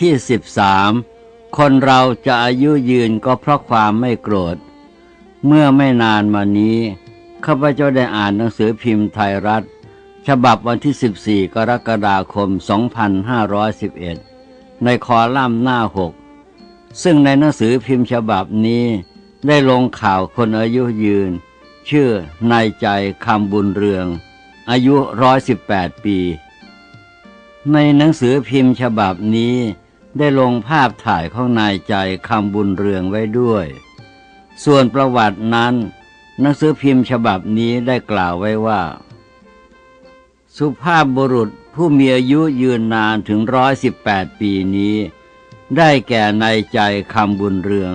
ที่สิบสามคนเราจะอายุยืนก็เพราะความไม่โกรธ เมื่อไม่นานมานี้ข้าพเจ้าได้อ่านหนังสือพิมพ์ไทยรัฐ ฉบับวันที่ 14 กรกฎาคม 2511 ในคอลัมน์หน้าหกซึ่งในหนังสือพิมพ์ฉบับนี้ได้ลงข่าวคนอายุยืน ชื่อนายใจคำบุญเรือง อายุ 118 ปี ในหนังสือพิมพ์ฉบับนี้ ได้ลงภาพถ่ายของนายใจคำบุญเรืองไว้ด้วย ส่วนประวัตินั้นหนังสือพิมพ์ฉบับนี้ได้กล่าวไว้ว่า สุภาพบุรุษผู้มีอายุยืนนานถึงร้อยสิบแปดปีนี้ ได้แก่นายใจคำบุญเรือง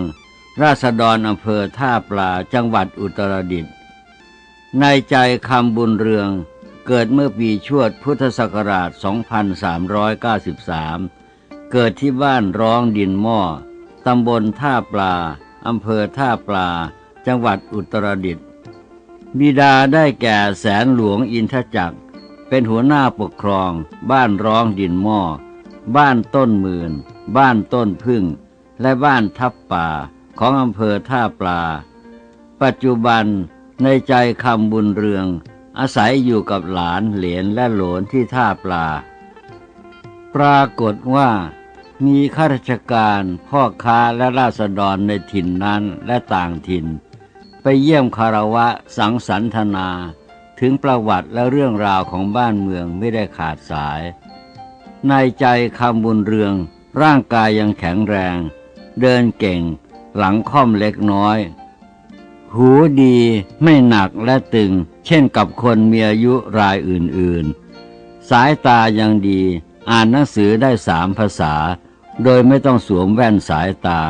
ราษฎรอำเภอท่าปลาจังหวัดอุตรดิตถ์นายใจคำบุญเรืองเกิดเมื่อปีชวดพุทธศักราช 2393 เกิดที่บ้านร้องดินหม้อตำบลท่าปลา อำเภอท่าปลา จังหวัดอุตรดิตถ์บิดาได้แก่แสนหลวงอินทจักร เป็นหัวหน้าปกครอง บ้านร้องดินหม้อ บ้านต้นหมื่น บ้านต้นพึ่ง และบ้านทับป่าของอำเภอท่าปลา ปัจจุบันในใจคำบุญเรือง อาศัยอยู่กับหลานเหลนและหลนที่ท่าปลา ปรากฏว่า มีข้าราชการพ่อค้าและราษฎรในถิ่นนั้นและต่างถิ่น ไปเยี่ยมคารวะสังสรรธนา ถึงประวัติและเรื่องราวของบ้านเมืองไม่ได้ขาดสาย ในใจคำบุญเรือง ร่างกายยังแข็งแรง เดินเก่ง หลังค่อมเล็กน้อย หูดีไม่หนักและตึง เช่นกับคนมีอายุรายอื่นๆ สายตายังดี อ่านหนังสือได้สามภาษา โดยไม่ต้องสวมแว่นสายตา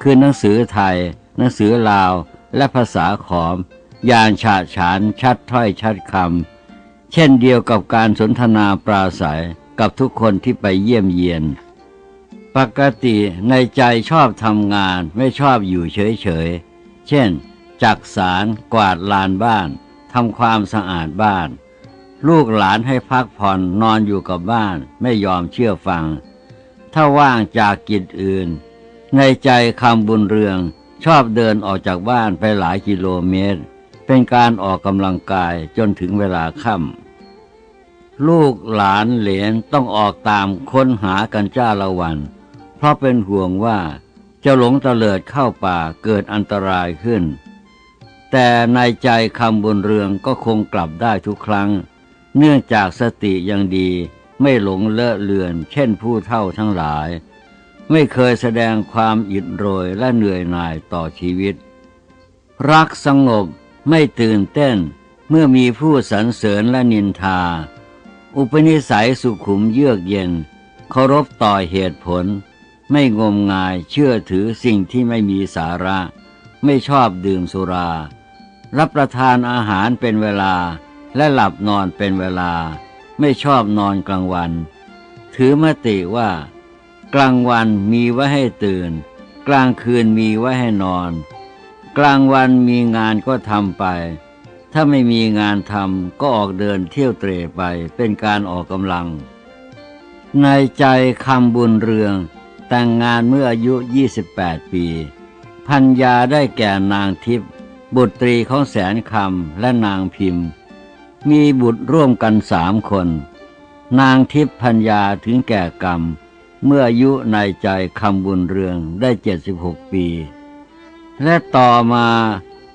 คือหนังสือไทย หนังสือลาว และภาษาขอม อย่างฉาฉานชัดถ้อยชัดคำ เช่นเดียวกับการสนทนาปราศัยกับทุกคนที่ไปเยี่ยมเยียน ปกติในใจชอบทำงานไม่ชอบอยู่เฉยๆเช่น จักสารกวาดลานบ้านทำความสะอาดบ้าน ลูกหลานให้พักผ่อนนอนอยู่กับบ้านไม่ยอมเชื่อฟัง ถ้าว่างจากกิจอื่น ในใจคำบุญเรืองชอบเดินออกจากบ้านไปหลายกิโลเมตร เป็นการออกกำลังกายจนถึงเวลาค่ำลูกหลานเหลนต้องออกตามค้นหากันจ้าละวัน เพราะเป็นห่วงว่าจะหลงตะเลิดเข้าป่าเกิดอันตรายขึ้น แต่ในใจคำบุญเรืองก็คงกลับได้ทุกครั้ง เนื่องจากสติยังดี ไม่หลงเลอะเลือน เช่นผู้เท่าทั้งหลาย ไม่เคยแสดงความอิดโรยและเหนื่อยหน่ายต่อชีวิต รักสงบไม่ตื่นเต้นเมื่อมีผู้สรรเสริญและนินทา อุปนิสัยสุขุมเยือกเย็น เคารพต่อเหตุผล ไม่งมงายเชื่อถือสิ่งที่ไม่มีสาระ ไม่ชอบดื่มสุรา รับประทานอาหารเป็นเวลาและหลับนอนเป็นเวลา ไม่ชอบนอนกลางวัน ถือมติว่า กลางวันมีไว้ให้ตื่น กลางคืนมีไว้ให้นอน กลางวันมีงานก็ทำไป ถ้าไม่มีงานทำก็ออกเดินเที่ยวเตร่ไปเป็นการออกกำลัง ในใจคำบุญเรือง แต่งงานเมื่ออายุ 28 ปีพัญญาได้แก่นางทิพย์บุตรีของแสนคำและนางพิมพ์ มีบุตรร่วมกันสามคน นางทิพพัญญาถึงแก่กรรม เมื่ออายุในใจคำบุญเรืองได้เจ็ดสิบหกปี และต่อมา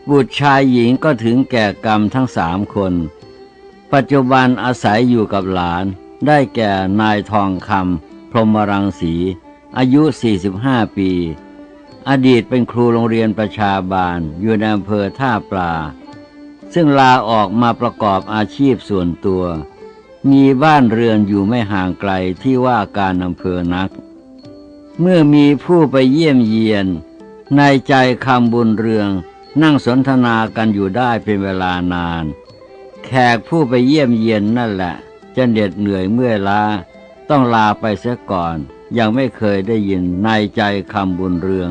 บุตรชายหญิงก็ถึงแก่กรรมทั้งสามคน ปัจจุบันอาศัยอยู่กับหลาน ได้แก่นายทองคำพรหมรังสี อายุ 45 ปี อดีตเป็นครูโรงเรียนประชาบาลอยู่ในอำเภอท่าปลา ซึ่งลาออกมาประกอบอาชีพส่วนตัว มีบ้านเรือนอยู่ไม่ห่างไกลที่ว่าการอำเภอนัก เมื่อมีผู้ไปเยี่ยมเยียน ในใจคำบุญเรืองนั่งสนทนากันอยู่ได้เป็นเวลานาน แขกผู้ไปเยี่ยมเยียนนั่นแหละ จะเหน็ดเหนื่อยเมื่อลาต้องลาไปเสียก่อน ยังไม่เคยได้ยินในใจคำบุญเรือง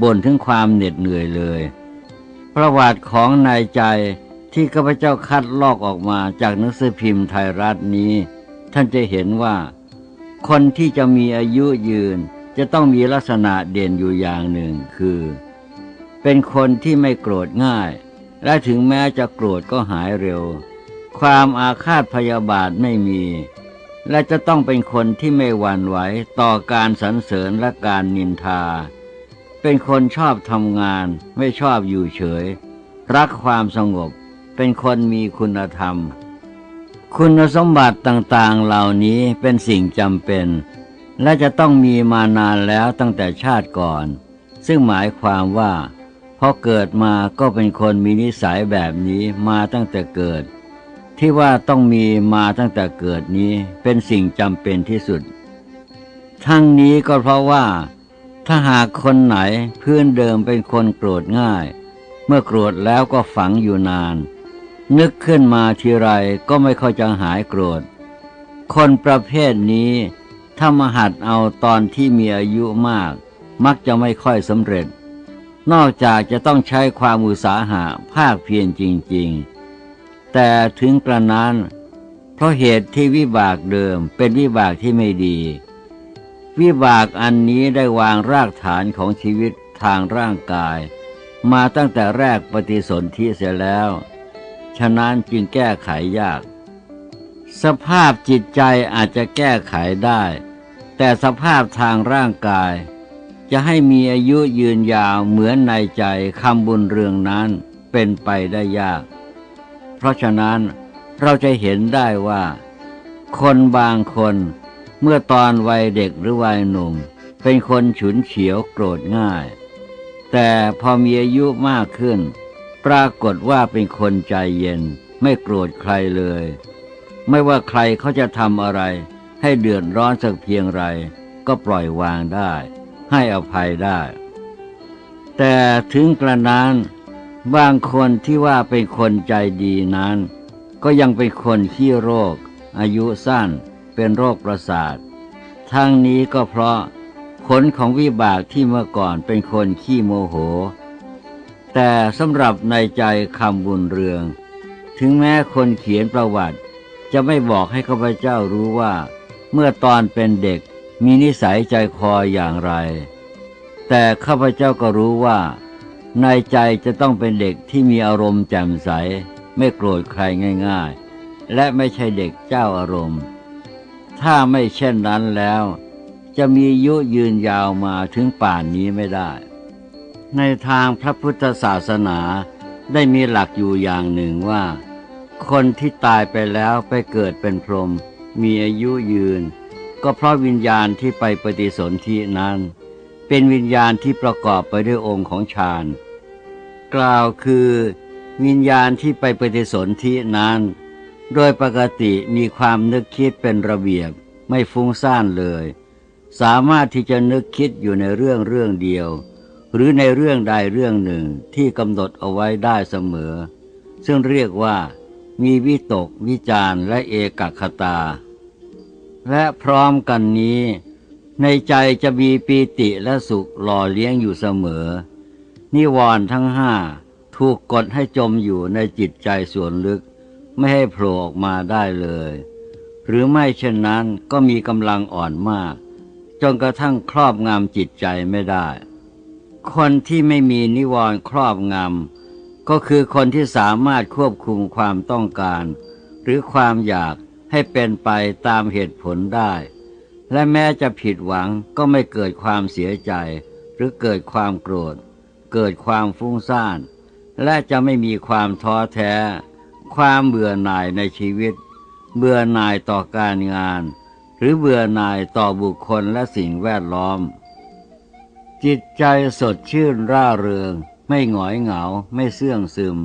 บ่นถึงความเหน็ดเหนื่อยเลย ประวัติของนายใจ ที่ข้าพเจ้าคัดลอกออกมาจากหนังสือพิมพ์ไทยรัฐนี้ ท่านจะเห็นว่า คนที่จะมีอายุยืนจะต้องมีลักษณะเด่นอยู่อย่างหนึ่งคือ เป็นคนที่ไม่โกรธง่าย และถึงแม้จะโกรธก็หายเร็ว ความอาฆาตพยาบาทไม่มี และจะต้องเป็นคนที่ไม่หวั่นไหวต่อการสรรเสริญและการนินทา เป็นคนชอบทำงานไม่ชอบอยู่เฉย รักความสงบ เป็นคนมีคุณธรรม คุณสมบัติต่างๆเหล่านี้เป็นสิ่งจำเป็น และจะต้องมีมานานแล้วตั้งแต่ชาติก่อน ซึ่งหมายความว่าพอเกิดมาก็เป็นคนมีนิสัยแบบนี้มาตั้งแต่เกิด ที่ว่าต้องมีมาตั้งแต่เกิดนี้เป็นสิ่งจำเป็นที่สุด ทั้งนี้ก็เพราะว่า ถ้าหากคนไหนเพื้นเดิมเป็นคนโกรธง่าย เมื่อโกรธแล้วก็ฝังอยู่นาน นึกขึ้นมาทีไรก็ไม่ค่อยจะหายโกรธ คนประเภทนี้ถ้ามาหัดเอาตอนที่มีอายุมาก มักจะไม่ค่อยสำเร็จ นอกจากจะต้องใช้ความอุตสาหะภาคเพียรจริง ๆ แต่ถึงกระนั้น เพราะเหตุที่วิบากเดิมเป็นวิบากที่ไม่ดี วิบากอันนี้ได้วางรากฐานของชีวิตทางร่างกาย มาตั้งแต่แรกปฏิสนธิเสียแล้ว ฉะนั้นจึงแก้ไขยาก สภาพจิตใจอาจจะแก้ไขได้ แต่สภาพทางร่างกาย จะให้มีอายุยืนยาวเหมือนในใจคำบุญเรืองนั้นเป็นไปได้ยาก เพราะฉะนั้นเราจะเห็นได้ว่า คนบางคนเมื่อตอนวัยเด็กหรือวัยหนุ่ม เป็นคนฉุนเฉียวโกรธง่าย แต่พอมีอายุมากขึ้น ปรากฏว่าเป็นคนใจเย็น ไม่โกรธใครเลย ไม่ว่าใครเขาจะทำอะไร ให้เดือดร้อนสักเพียงไร ก็ปล่อยวางได้ ให้อภัยได้ แต่ถึงกระนั้นบางคนที่ว่าเป็นคนใจดีนั้น ก็ยังเป็นคนขี้โรค อายุสั้น เป็นโรคประสาท ทั้งนี้ก็เพราะผลของวิบากที่เมื่อก่อนเป็นคนขี้โมโห แต่สำหรับในใจคำบุญเรือง ถึงแม้คนเขียนประวัติ จะไม่บอกให้ข้าพเจ้ารู้ว่า เมื่อตอนเป็นเด็กมีนิสัยใจคออย่างไร แต่ข้าพเจ้าก็รู้ว่า ในใจจะต้องเป็นเด็กที่มีอารมณ์แจ่มใส ไม่โกรธใครง่าย ๆ และไม่ใช่เด็กเจ้าอารมณ์ ถ้าไม่เช่นนั้นแล้ว จะมีอายุยืนยาวมาถึงป่านนี้ไม่ได้ ในทางพระพุทธศาสนาได้มีหลักอยู่อย่างหนึ่งว่า คนที่ตายไปแล้วไปเกิดเป็นพรหมมีอายุยืน ก็เพราะวิญญาณที่ไปปฏิสนธินั้น เป็นวิญญาณที่ประกอบไปด้วยองค์ของฌานกล่าวคือวิญญาณที่ไปปฏิสนธินั้น โดยปกติมีความนึกคิดเป็นระเบียบไม่ฟุ้งซ่านเลย สามารถที่จะนึกคิดอยู่ในเรื่องเรื่องเดียว หรือในเรื่องใดเรื่องหนึ่งที่กำหนดเอาไว้ได้เสมอ ซึ่งเรียกว่า มีวิตก วิจารและเอกคตา และพร้อมกันนี้ ในใจจะมีปีติและสุขหล่อเลี้ยงอยู่เสมอ นิวรณ์ทั้งห้าถูกกดให้จมอยู่ในจิตใจส่วนลึก ไม่ให้โผล่ออกมาได้เลย หรือไม่เช่นนั้นก็มีกำลังอ่อนมาก จนกระทั่งครอบงำจิตใจไม่ได้ คนที่ไม่มีนิวรณ์ครอบงำก็คือคนที่สามารถควบคุมความต้องการ หรือความอยากให้เป็นไปตามเหตุผลได้ และแม้จะผิดหวังก็ไม่เกิดความเสียใจ หรือเกิดความโกรธ เกิดความฟุ้งซ่าน และจะไม่มีความท้อแท้ ความเบื่อหน่ายในชีวิต เบื่อหน่ายต่อการงาน หรือเบื่อหน่ายต่อบุคคลและสิ่งแวดล้อม จิตใจสดชื่นร่าเริง ไม่หงอยเหงา ไม่เสื่องซึม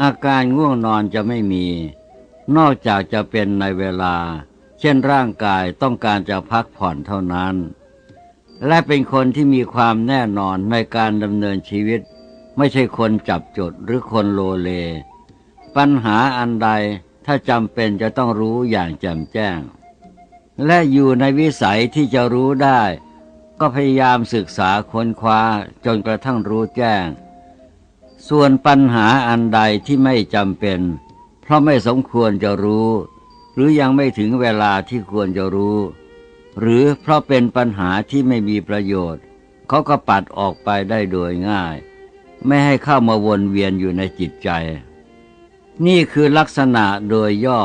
อาการง่วงนอนจะไม่มี นอกจากจะเป็นในเวลา เช่นร่างกายต้องการจะพักผ่อนเท่านั้น และเป็นคนที่มีความแน่นอนในการดำเนินชีวิต ไม่ใช่คนจับจดหรือคนโลเล ปัญหาอันใดถ้าจำเป็นจะต้องรู้อย่างแจ่มแจ้ง และอยู่ในวิสัยที่จะรู้ได้ ก็พยายามศึกษาค้นคว้าจนกระทั่งรู้แจ้ง ส่วนปัญหาอันใดที่ไม่จำเป็น เพราะไม่สมควรจะรู้ หรือยังไม่ถึงเวลาที่ควรจะรู้ หรือเพราะเป็นปัญหาที่ไม่มีประโยชน์ เขาก็ปัดออกไปได้โดยง่าย ไม่ให้เข้ามาวนเวียนอยู่ในจิตใจ นี่คือลักษณะโดยย่อ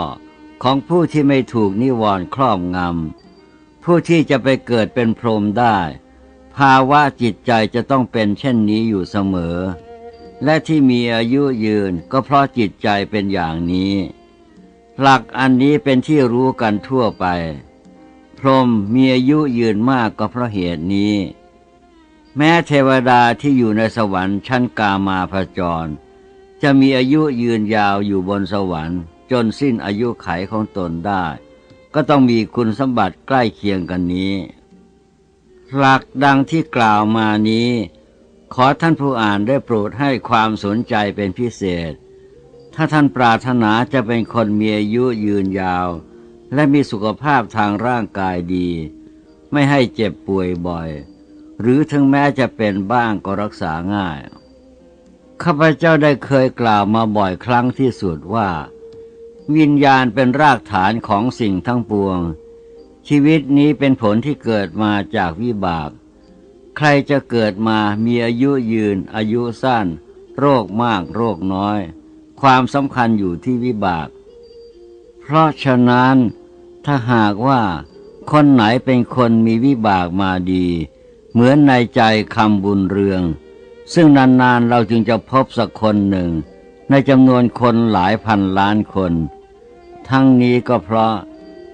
ของผู้ที่ไม่ถูกนิวรณ์ครอบงำ ผู้ที่จะไปเกิดเป็นพรหมได้ ภาวะจิตใจจะต้องเป็นเช่นนี้อยู่เสมอ และที่มีอายุยืนก็เพราะจิตใจเป็นอย่างนี้ หลักอันนี้เป็นที่รู้กันทั่วไป พรหมมีอายุยืนมากก็เพราะเหตุนี้ แม้เทวดาที่อยู่ในสวรรค์ชั้นกามาพจร จะมีอายุยืนยาวอยู่บนสวรรค์ จนสิ้นอายุไขของตนได้ ก็ต้องมีคุณสมบัติใกล้เคียงกันนี้ หลักดังที่กล่าวมานี้ ขอท่านผู้อ่านได้โปรดให้ความสนใจเป็นพิเศษ ถ้าท่านปรารถนาจะเป็นคนมีอายุยืนยาว และมีสุขภาพทางร่างกายดี ไม่ให้เจ็บป่วยบ่อย หรือถึงแม้จะเป็นบ้างก็รักษาง่าย ข้าพเจ้าได้เคยกล่าวมาบ่อยครั้งที่สุดว่า วิญญาณเป็นรากฐานของสิ่งทั้งปวง ชีวิตนี้เป็นผลที่เกิดมาจากวิบาก ใครจะเกิดมามีอายุยืน อายุสั้น โรคมากโรคน้อย ความสำคัญอยู่ที่วิบาก เพราะฉะนั้น ถ้าหากว่าคนไหนเป็นคนมีวิบากมาดี เหมือนในใจคำบุญเรือง ซึ่งนานๆเราจึงจะพบสักคนหนึ่ง ในจำนวนคนหลายพันล้านคน ทั้งนี้ก็เพราะ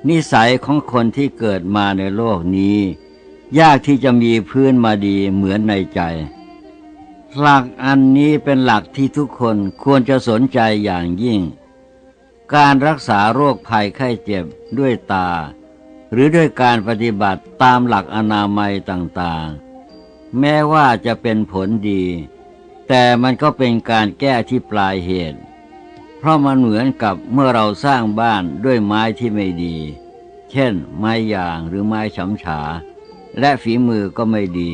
นิสัยของคนที่เกิดมาในโลกนี้ ยากที่จะมีพื้นมาดีเหมือนในใจ หลักอันนี้เป็นหลักที่ทุกคนควรจะสนใจอย่างยิ่ง การรักษาโรคภัยไข้เจ็บด้วยตา หรือด้วยการปฏิบัติตามหลักอนามัยต่างๆ แม้ว่าจะเป็นผลดี แต่มันก็เป็นการแก้ที่ปลายเหตุ เพราะมันเหมือนกับเมื่อเราสร้างบ้านด้วยไม้ที่ไม่ดี เช่น ไม้ยางหรือไม้ฉำฉา และฝีมือก็ไม่ดี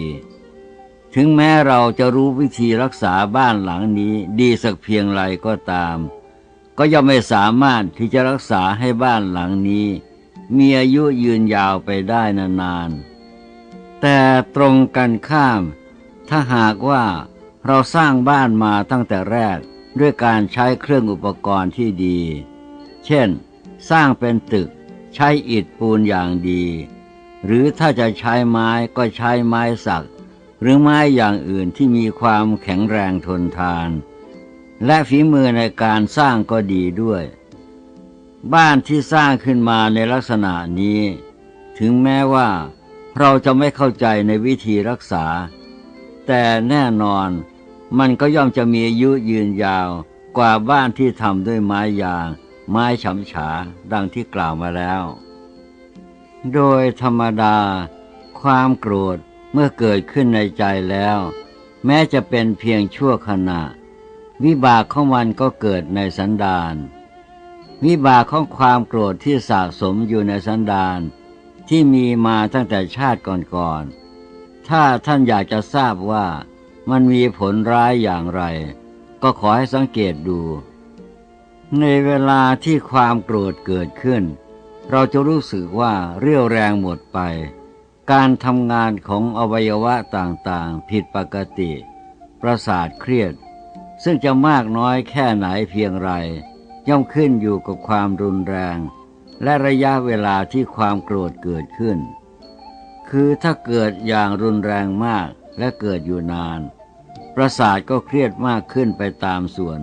ถึงแม้เราจะรู้วิธีรักษาบ้านหลังนี้ดีสักเพียงไรก็ตาม ก็ยังไม่สามารถที่จะรักษาให้บ้านหลังนี้ มีอายุยืนยาวไปได้นานๆแต่ตรงกันข้าม ถ้าหากว่า เราสร้างบ้านมาตั้งแต่แรกด้วยการใช้เครื่องอุปกรณ์ที่ดี เช่น สร้างเป็นตึก ใช้อิฐปูนอย่างดี หรือถ้าจะใช้ไม้ก็ใช้ไม้สัก หรือไม้อย่างอื่นที่มีความแข็งแรงทนทาน และฝีมือในการสร้างก็ดีด้วย บ้านที่สร้างขึ้นมาในลักษณะนี้ ถึงแม้ว่าเราจะไม่เข้าใจในวิธีรักษา แต่แน่นอน มันก็ย่อมจะมีอายุยืนยาวกว่าบ้านที่ทำด้วยไม้ยาง ไม้ฉำฉาดังที่กล่าวมาแล้ว โดยธรรมดา ความโกรธเมื่อเกิดขึ้นในใจแล้ว แม้จะเป็นเพียงชั่วขณะ วิบากของมันก็เกิดในสันดานวิบากของความโกรธที่สะสมอยู่ในสันดานที่มีมาตั้งแต่ชาติก่อนๆถ้าท่านอยากจะทราบว่า มันมีผลร้ายอย่างไร ก็ขอให้สังเกตดู ในเวลาที่ความโกรธเกิดขึ้น เราจะรู้สึกว่าเรี่ยวแรงหมดไป การทำงานของอวัยวะต่างๆ ผิดปกติ ประสาทเครียด ซึ่งจะมากน้อยแค่ไหนเพียงไร ย่อมขึ้นอยู่กับความรุนแรง และระยะเวลาที่ความโกรธเกิดขึ้น คือถ้าเกิดอย่างรุนแรงมาก และเกิดอยู่นาน ประสาทก็เครียดมากขึ้นไปตามส่วน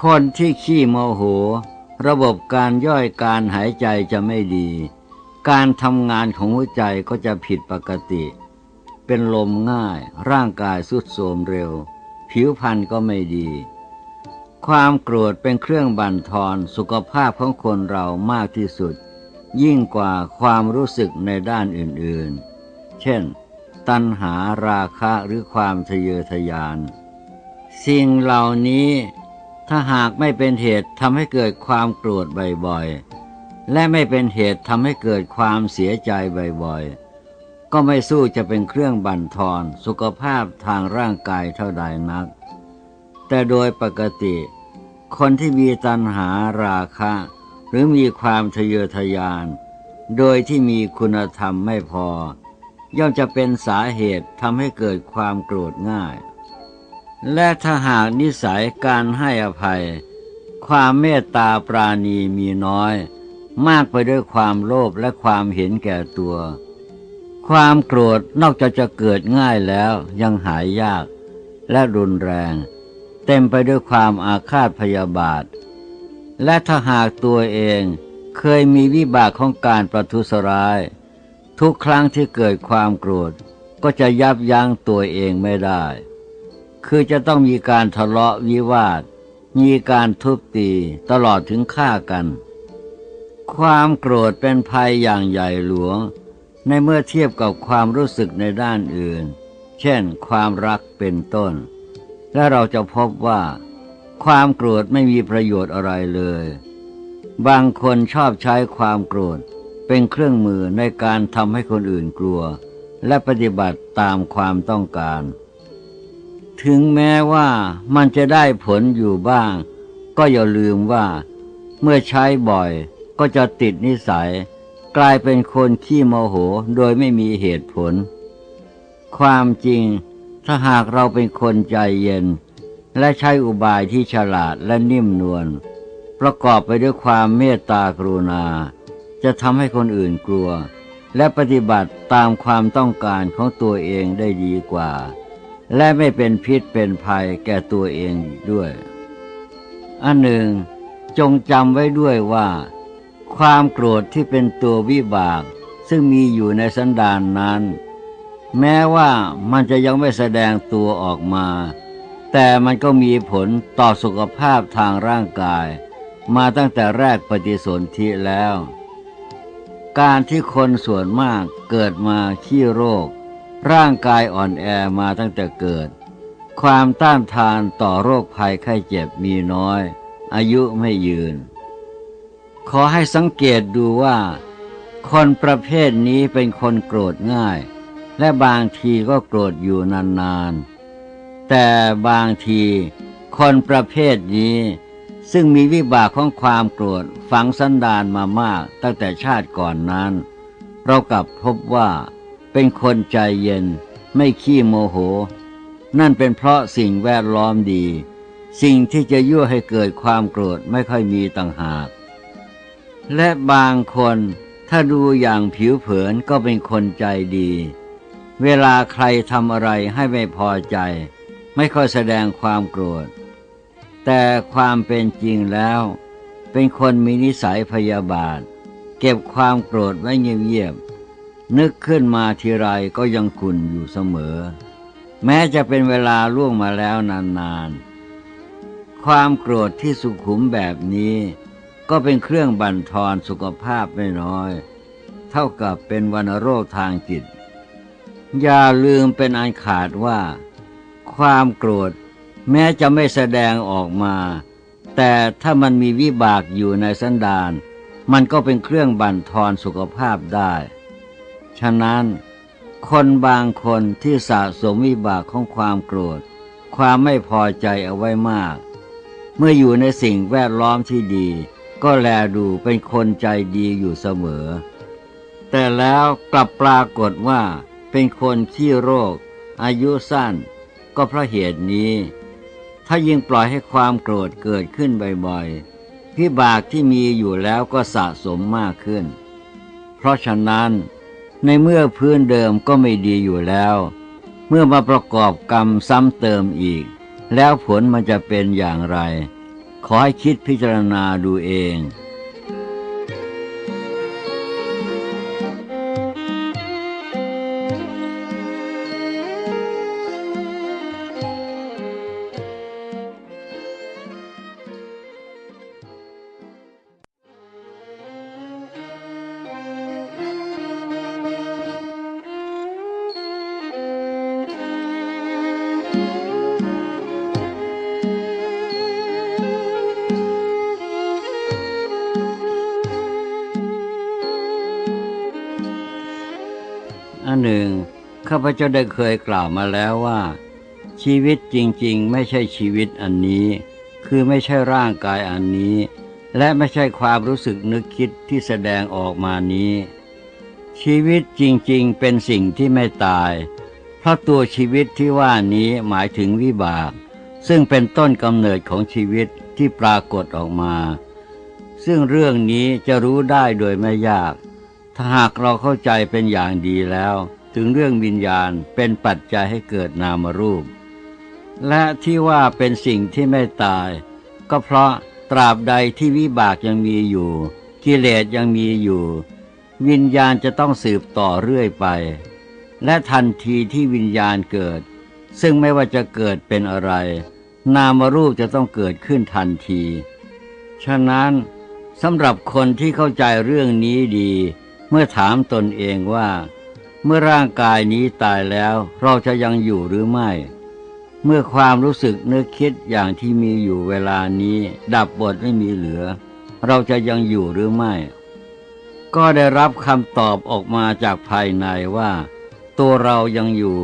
คนที่ขี้โมโห ระบบการย่อยการหายใจจะไม่ดี การทำงานของหัวใจก็จะผิดปกติ เป็นลมง่าย ร่างกายสุดโทมเร็ว ผิวพรรณก็ไม่ดี ความโกรธเป็นเครื่องบั่นทอนสุขภาพของคนเรามากที่สุดยิ่งกว่าความรู้สึกในด้านอื่นๆ เช่น ตัณหาราคะหรือความทะเยอทะยาน สิ่งเหล่านี้ถ้าหากไม่เป็นเหตุทำให้เกิดความโกรธบ่อยๆ และไม่เป็นเหตุทำให้เกิดความเสียใจบ่อยๆ ก็ไม่สู้จะเป็นเครื่องบั่นทอนสุขภาพทางร่างกายเท่าใดนัก แต่โดยปกติ คนที่มีตัณหาราคะ หรือมีความทะเยอทะยาน โดยที่มีคุณธรรมไม่พอ ย่อมจะเป็นสาเหตุทำให้เกิดความโกรธง่าย และถ้าหากนิสัยการให้อภัย ความเมตตาปราณีมีน้อย มากไปด้วยความโลภและความเห็นแก่ตัว ความโกรธนอกจากจะเกิดง่ายแล้วยังหายยาก และรุนแรง เต็มไปด้วยความอาฆาตพยาบาท และถ้าหากตัวเองเคยมีวิบากของการประทุษร้าย ทุกครั้งที่เกิดความโกรธก็จะยับยั้งตัวเองไม่ได้ คือจะต้องมีการทะเลาะวิวาท มีการทุบตีตลอดถึงฆ่ากัน ความโกรธเป็นภัยอย่างใหญ่หลวง ในเมื่อเทียบกับความรู้สึกในด้านอื่น เช่น ความรักเป็นต้น และเราจะพบว่า ความโกรธไม่มีประโยชน์อะไรเลย บางคนชอบใช้ความโกรธ เป็นเครื่องมือในการทำให้คนอื่นกลัว และปฏิบัติตามความต้องการ ถึงแม้ว่ามันจะได้ผลอยู่บ้าง ก็อย่าลืมว่า เมื่อใช้บ่อยก็จะติดนิสัย กลายเป็นคนขี้โมโหโดยไม่มีเหตุผล ความจริงถ้าหากเราเป็นคนใจเย็น และใช้อุบายที่ฉลาดและนิ่มนวลประกอบไปด้วยความเมตตากรุณา จะทำให้คนอื่นกลัว และปฏิบัติตามความต้องการของตัวเองได้ดีกว่า และไม่เป็นพิษเป็นภัยแก่ตัวเองด้วย อันหนึ่ง จงจำไว้ด้วยว่า ความโกรธที่เป็นตัววิบาก ซึ่งมีอยู่ในสันดานนั้น แม้ว่ามันจะยังไม่แสดงตัวออกมา แต่มันก็มีผลต่อสุขภาพทางร่างกาย มาตั้งแต่แรกปฏิสนธิแล้ว การที่คนส่วนมากเกิดมาขี้โรค ร่างกายอ่อนแอมาตั้งแต่เกิด ความต้านทานต่อโรคภัยไข้เจ็บมีน้อย อายุไม่ยืน ขอให้สังเกตดูว่า คนประเภทนี้เป็นคนโกรธง่าย และบางทีก็โกรธอยู่นานๆ แต่บางทีคนประเภทนี้ ซึ่งมีวิบากของความโกรธฝังสันดานมามากตั้งแต่ชาติก่อนนั้น เรากลับพบว่าเป็นคนใจเย็น ไม่ขี้โมโห นั่นเป็นเพราะสิ่งแวดล้อมดี สิ่งที่จะยั่วให้เกิดความโกรธไม่ค่อยมีต่างหาก และบางคนถ้าดูอย่างผิวเผินก็เป็นคนใจดี เวลาใครทำอะไรให้ไม่พอใจ ไม่ค่อยแสดงความโกรธ แต่ความเป็นจริงแล้ว เป็นคนมีนิสัยพยาบาท เก็บความโกรธไว้เงียบๆนึกขึ้นมาทีไรก็ยังขุนอยู่เสมอ แม้จะเป็นเวลาล่วงมาแล้วนานๆ ความโกรธที่สุขุมแบบนี้ ก็เป็นเครื่องบั่นทอนสุขภาพไม่น้อย เท่ากับเป็นวัณโรคทางจิต อย่าลืมเป็นอันขาดว่า ความโกรธ แม้จะไม่แสดงออกมา แต่ถ้ามันมีวิบากอยู่ในสันดาน มันก็เป็นเครื่องบั่นทอนสุขภาพได้ ฉะนั้น คนบางคนที่สะสมวิบากของความโกรธ ความไม่พอใจเอาไว้มาก เมื่ออยู่ในสิ่งแวดล้อมที่ดี ก็แลดูเป็นคนใจดีอยู่เสมอ แต่แล้วกลับปรากฏว่าเป็นคนขี้โรค อายุสั้น ก็เพราะเหตุนี้ ถ้ายิ่งปล่อยให้ความโกรธเกิดขึ้นบ่อยๆพิบากที่มีอยู่แล้วก็สะสมมากขึ้น เพราะฉะนั้น ในเมื่อพื้นเดิมก็ไม่ดีอยู่แล้ว เมื่อมาประกอบกรรมซ้ำเติมอีก แล้วผลมันจะเป็นอย่างไร ขอให้คิดพิจารณาดูเอง เจ้าได้เคยกล่าวมาแล้วว่า ชีวิตจริงๆ ไม่ใช่ชีวิตอันนี้ คือไม่ใช่ร่างกายอันนี้ และไม่ใช่ความรู้สึกนึกคิดที่แสดงออกมานี้ ชีวิตจริงๆ เป็นสิ่งที่ไม่ตาย เพราะตัวชีวิตที่ว่านี้หมายถึงวิบาก ซึ่งเป็นต้นกำเนิดของชีวิตที่ปรากฏออกมา ซึ่งเรื่องนี้จะรู้ได้โดยไม่ยาก ถ้าหากเราเข้าใจเป็นอย่างดีแล้ว ถึงเรื่องวิญญาณเป็นปัจจัยให้เกิดนามรูป และที่ว่าเป็นสิ่งที่ไม่ตาย ก็เพราะตราบใดที่วิบากยังมีอยู่ กิเลสยังมีอยู่ วิญญาณจะต้องสืบต่อเรื่อยไป และทันทีที่วิญญาณเกิด ซึ่งไม่ว่าจะเกิดเป็นอะไร นามรูปจะต้องเกิดขึ้นทันที ฉะนั้นสำหรับคนที่เข้าใจเรื่องนี้ดี เมื่อถามตนเองว่า เมื่อร่างกายนี้ตายแล้วเราจะยังอยู่หรือไม่ เมื่อความรู้สึกนึกคิดอย่างที่มีอยู่เวลานี้ ดับบทไม่มีเหลือ เราจะยังอยู่หรือไม่ ก็ได้รับคำตอบออกมาจากภายในว่า ตัวเรายังอยู่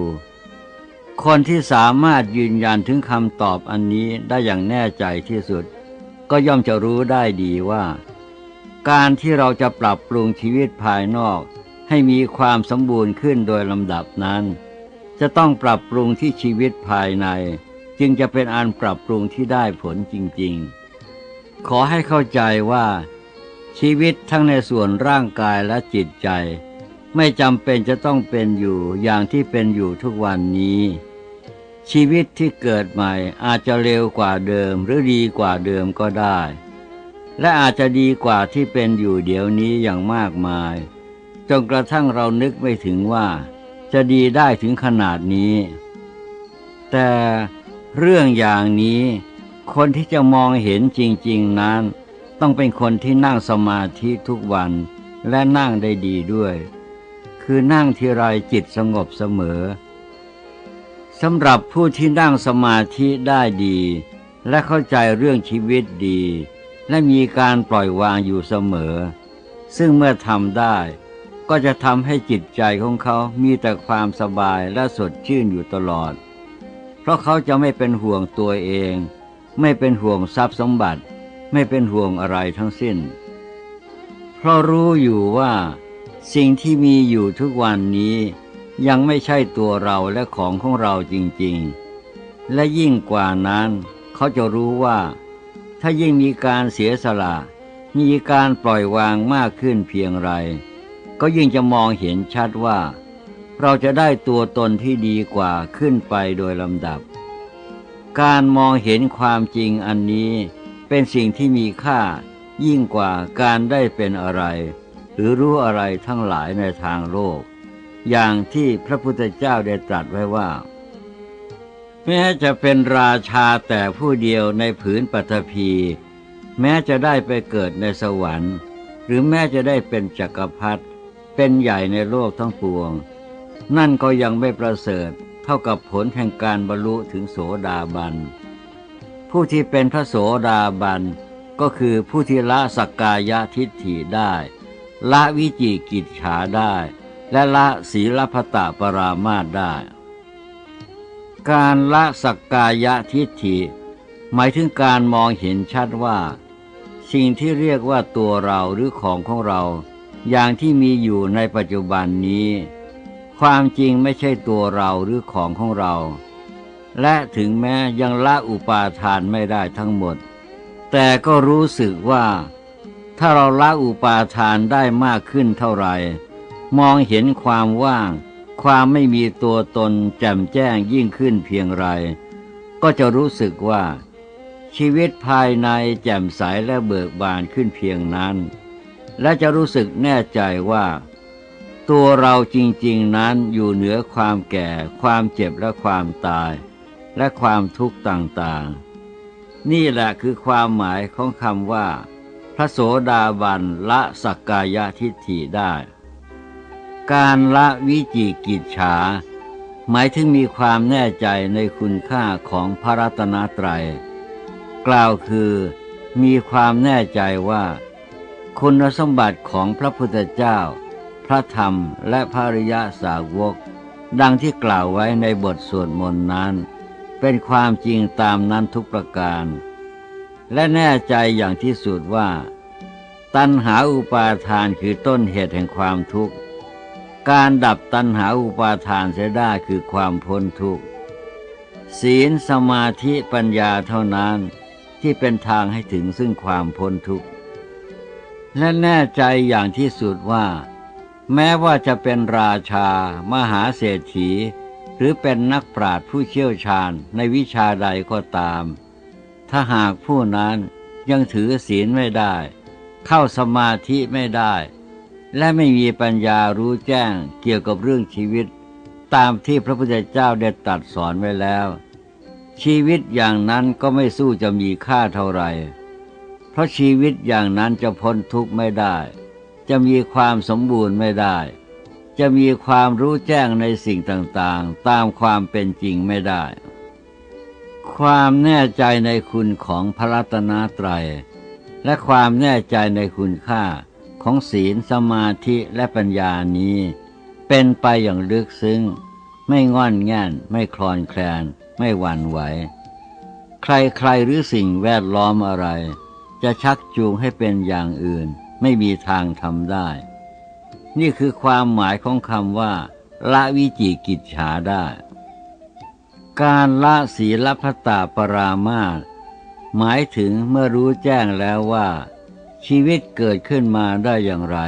คนที่สามารถยืนยันถึงคำตอบอันนี้ได้อย่างแน่ใจที่สุด ก็ย่อมจะรู้ได้ดีว่า การที่เราจะปรับปรุงชีวิตภายนอก ให้มีความสมบูรณ์ขึ้นโดยลำดับนั้น จะต้องปรับปรุงที่ชีวิตภายใน จึงจะเป็นอันปรับปรุงที่ได้ผลจริงๆ ขอให้เข้าใจว่า ชีวิตทั้งในส่วนร่างกายและจิตใจ ไม่จำเป็นจะต้องเป็นอยู่อย่างที่เป็นอยู่ทุกวันนี้ ชีวิตที่เกิดใหม่อาจจะเร็วกว่าเดิมหรือดีกว่าเดิมก็ได้ และอาจจะดีกว่าที่เป็นอยู่เดี๋ยวนี้อย่างมากมาย จนกระทั่งเรานึกไม่ถึงว่า จะดีได้ถึงขนาดนี้ แต่เรื่องอย่างนี้ คนที่จะมองเห็นจริง ๆนั้น ต้องเป็นคนที่นั่งสมาธิทุกวันและนั่งได้ดีด้วย คือนั่งทีไรจิตสงบเสมอสำหรับผู้ที่นั่งสมาธิได้ดี และเข้าใจเรื่องชีวิตดี และมีการปล่อยวางอยู่เสมอ ซึ่งเมื่อทำได้ ก็จะทำให้จิตใจของเขามีแต่ความสบายและสดชื่นอยู่ตลอด เพราะเขาจะไม่เป็นห่วงตัวเอง ไม่เป็นห่วงทรัพย์สมบัติ ไม่เป็นห่วงอะไรทั้งสิ้น เพราะรู้อยู่ว่า สิ่งที่มีอยู่ทุกวันนี้ ยังไม่ใช่ตัวเราและของของเราจริงๆ และยิ่งกว่านั้น เขาจะรู้ว่า ถ้ายิ่งมีการเสียสละ มีการปล่อยวางมากขึ้นเพียงไร ก็ยิ่งจะมองเห็นชัดว่า เราจะได้ตัวตนที่ดีกว่าขึ้นไปโดยลำดับ การมองเห็นความจริงอันนี้เป็นสิ่งที่มีค่ายิ่งกว่าการได้เป็นอะไร หรือรู้อะไรทั้งหลายในทางโลก อย่างที่พระพุทธเจ้าได้ตรัสไว้ว่า แม้จะเป็นราชาแต่ผู้เดียวในผืนปฐพี แม้จะได้ไปเกิดในสวรรค์ หรือแม้จะได้เป็นจักรพรรดิ เป็นใหญ่ในโลกทั้งปวง นั่นก็ยังไม่ประเสริฐเท่ากับผลแห่งการบรรลุถึงโสดาบัน ผู้ที่เป็นพระโสดาบันก็คือผู้ที่ละสักกายทิฏฐิได้ ละวิจิกิจฉาได้ และละศีลพตะปรามาตได้ การละสักกายทิฏฐิ หมายถึงการมองเห็นชัดว่า สิ่งที่เรียกว่าตัวเราหรือของของเรา อย่างที่มีอยู่ในปัจจุบันนี้ ความจริงไม่ใช่ตัวเราหรือของของเรา และถึงแม้ยังละอุปาทานไม่ได้ทั้งหมด แต่ก็รู้สึกว่า ถ้าเราละอุปาทานได้มากขึ้นเท่าไหร่ มองเห็นความว่าง ความไม่มีตัวตนแจ่มแจ้งยิ่งขึ้นเพียงไร ก็จะรู้สึกว่า ชีวิตภายในแจ่มใสและเบิกบานขึ้นเพียงนั้น และจะรู้สึกแน่ใจว่า ตัวเราจริงๆนั้นอยู่เหนือความแก่ ความเจ็บและความตาย และความทุกข์ต่างๆ นี่แหละคือความหมายของคำว่า พระโสดาบันละสักกายทิฏฐิได้ การละวิจิกิจฉาหมายถึงมีความแน่ใจในคุณค่าของพระรัตนตรัย กล่าวคือมีความแน่ใจว่า คุณสมบัติของพระพุทธเจ้า พระธรรมและภริยาสาวก ดังที่กล่าวไว้ในบทสวดมนต์นั้น เป็นความจริงตามนั้นทุกประการ และแน่ใจอย่างที่สุดว่า ตัณหาอุปาทานคือต้นเหตุแห่งความทุกข์ การดับตัณหาอุปาทานเสียได้คือความพ้นทุกข์ ศีลสมาธิปัญญาเท่านั้นที่เป็นทางให้ถึงซึ่งความพ้นทุกข์ และแน่ใจอย่างที่สุดว่า แม้ว่าจะเป็นราชา มหาเศรษฐี หรือเป็นนักปราชญ์ผู้เชี่ยวชาญในวิชาใดก็ตาม ถ้าหากผู้นั้นยังถือศีลไม่ได้ เข้าสมาธิไม่ได้ และไม่มีปัญญารู้แจ้งเกี่ยวกับเรื่องชีวิต ตามที่พระพุทธเจ้าได้ตรัสสอนไว้แล้ว ชีวิตอย่างนั้นก็ไม่สู้จะมีค่าเท่าไหร่ เพราะชีวิตอย่างนั้นจะพ้นทุกข์ไม่ได้ จะมีความสมบูรณ์ไม่ได้ จะมีความรู้แจ้งในสิ่งต่างๆ ตามความเป็นจริงไม่ได้ ความแน่ใจในคุณของพระรัตนตรัย และความแน่ใจในคุณค่าของศีลสมาธิและปัญญานี้ เป็นไปอย่างลึกซึ้ง ไม่งอนแง่นไม่คลอนแคลน ไม่หวั่นไหว ใครๆหรือสิ่งแวดล้อมอะไร จะชักจูงให้เป็นอย่างอื่น ไม่มีทางทำได้ นี่คือความหมายของคำว่าละวิจิกิจฉาได้ การละศีลพัตตาปรามาสหมายถึงเมื่อรู้แจ้งแล้วว่า ชีวิตเกิดขึ้นมาได้อย่างไร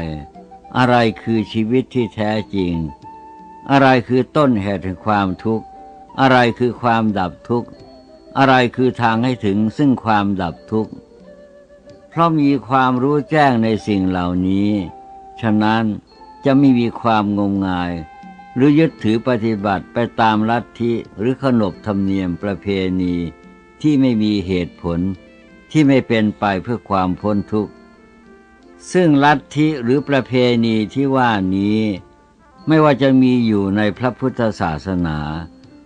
อะไรคือชีวิตที่แท้จริง อะไรคือต้นเหตุแห่งความทุกข์ อะไรคือความดับทุกข์ อะไรคือทางให้ถึงซึ่งความดับทุกข์ เพราะมีความรู้แจ้งในสิ่งเหล่านี้ ฉะนั้นจะไม่มีความงมงาย หรือยึดถือปฏิบัติไปตามลัทธิหรือขนบธรรมเนียมประเพณีที่ไม่มีเหตุผลที่ไม่เป็นไปเพื่อความพ้นทุกข์ ซึ่งลัทธิหรือประเพณีที่ว่านี้ ไม่ว่าจะมีอยู่ในพระพุทธศาสนา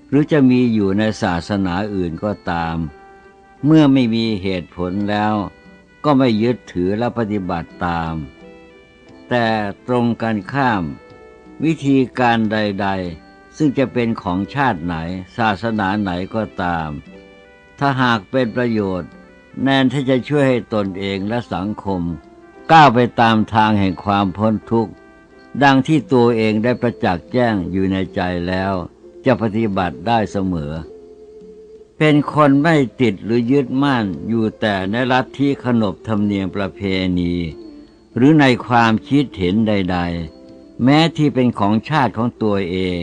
หรือจะมีอยู่ในศาสนาอื่นก็ตาม เมื่อไม่มีเหตุผลแล้ว ก็ไม่ยึดถือและปฏิบัติตาม แต่ตรงกันข้าม วิธีการใด ๆ ซึ่งจะเป็นของชาติไหน ศาสนาไหนก็ตาม ถ้าหากเป็นประโยชน์ แนนที่จะช่วยให้ตนเองและสังคม ก้าวไปตามทางแห่งความพ้นทุกข์ ดังที่ตัวเองได้ประจักษ์แจ้งอยู่ในใจแล้ว จะปฏิบัติได้เสมอ เป็นคนไม่ติดหรือยึดมั่นอยู่แต่ในลัฐทธิขนบธรรมเนียมประเพณี หรือในความคิดเห็นใด ๆ แม้ที่เป็นของชาติของตัวเอง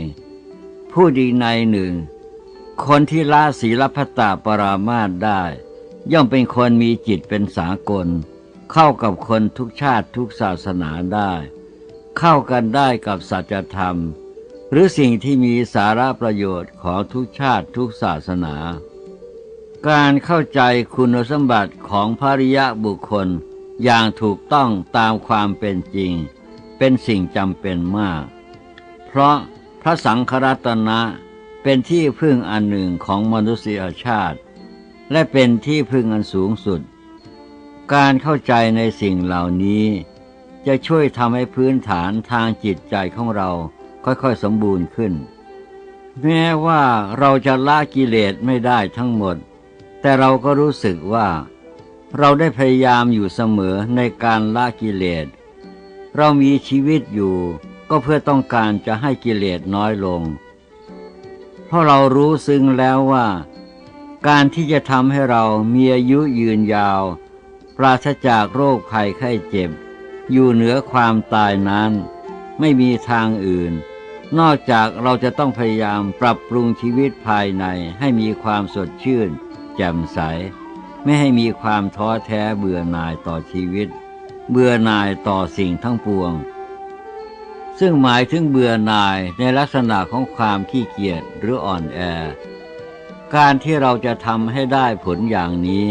ผู้ดีในหนึ่ง คนที่ละศีลพัตตาปรามาสได้ ย่อมเป็นคนมีจิตเป็นสากล เข้ากับคนทุกชาติทุกศาสนาได้ เข้ากันได้กับสัจธรรม รือสิ่งที่มีสาระประโยชน์ของทุกชาติทุกศาสนา การเข้าใจคุณสมบัติของภริยะบุคคลอย่างถูกต้องตามความเป็นจริง เป็นสิ่งจำเป็นมาก เพราะพระสังฆรัตนะเป็นที่พึ่งอันหนึ่งของมนุษยชาติ และเป็นที่พึ่งอันสูงสุด การเข้าใจในสิ่งเหล่านี้ จะช่วยทำให้พื้นฐานทางจิตใจของเรา ค่อยๆสมบูรณ์ขึ้น แม้ว่าเราจะละกิเลสไม่ได้ทั้งหมด แต่เราก็รู้สึกว่า เราได้พยายามอยู่เสมอในการละกิเลส เรามีชีวิตอยู่ก็เพื่อต้องการจะให้กิเลสน้อยลง เพราะเรารู้ซึ้งแล้วว่า การที่จะทำให้เรามีอายุยืนยาว ปราศจากโรคภัยไข้เจ็บ อยู่เหนือความตายนั้น ไม่มีทางอื่น นอกจากเราจะต้องพยายามปรับปรุงชีวิตภายในให้มีความสดชื่น แจ่มใส ไม่ให้มีความท้อแท้เบื่อหน่ายต่อชีวิต เบื่อหน่ายต่อสิ่งทั้งปวง ซึ่งหมายถึงเบื่อหน่ายในลักษณะของความขี้เกียจหรืออ่อนแอ การที่เราจะทำให้ได้ผลอย่างนี้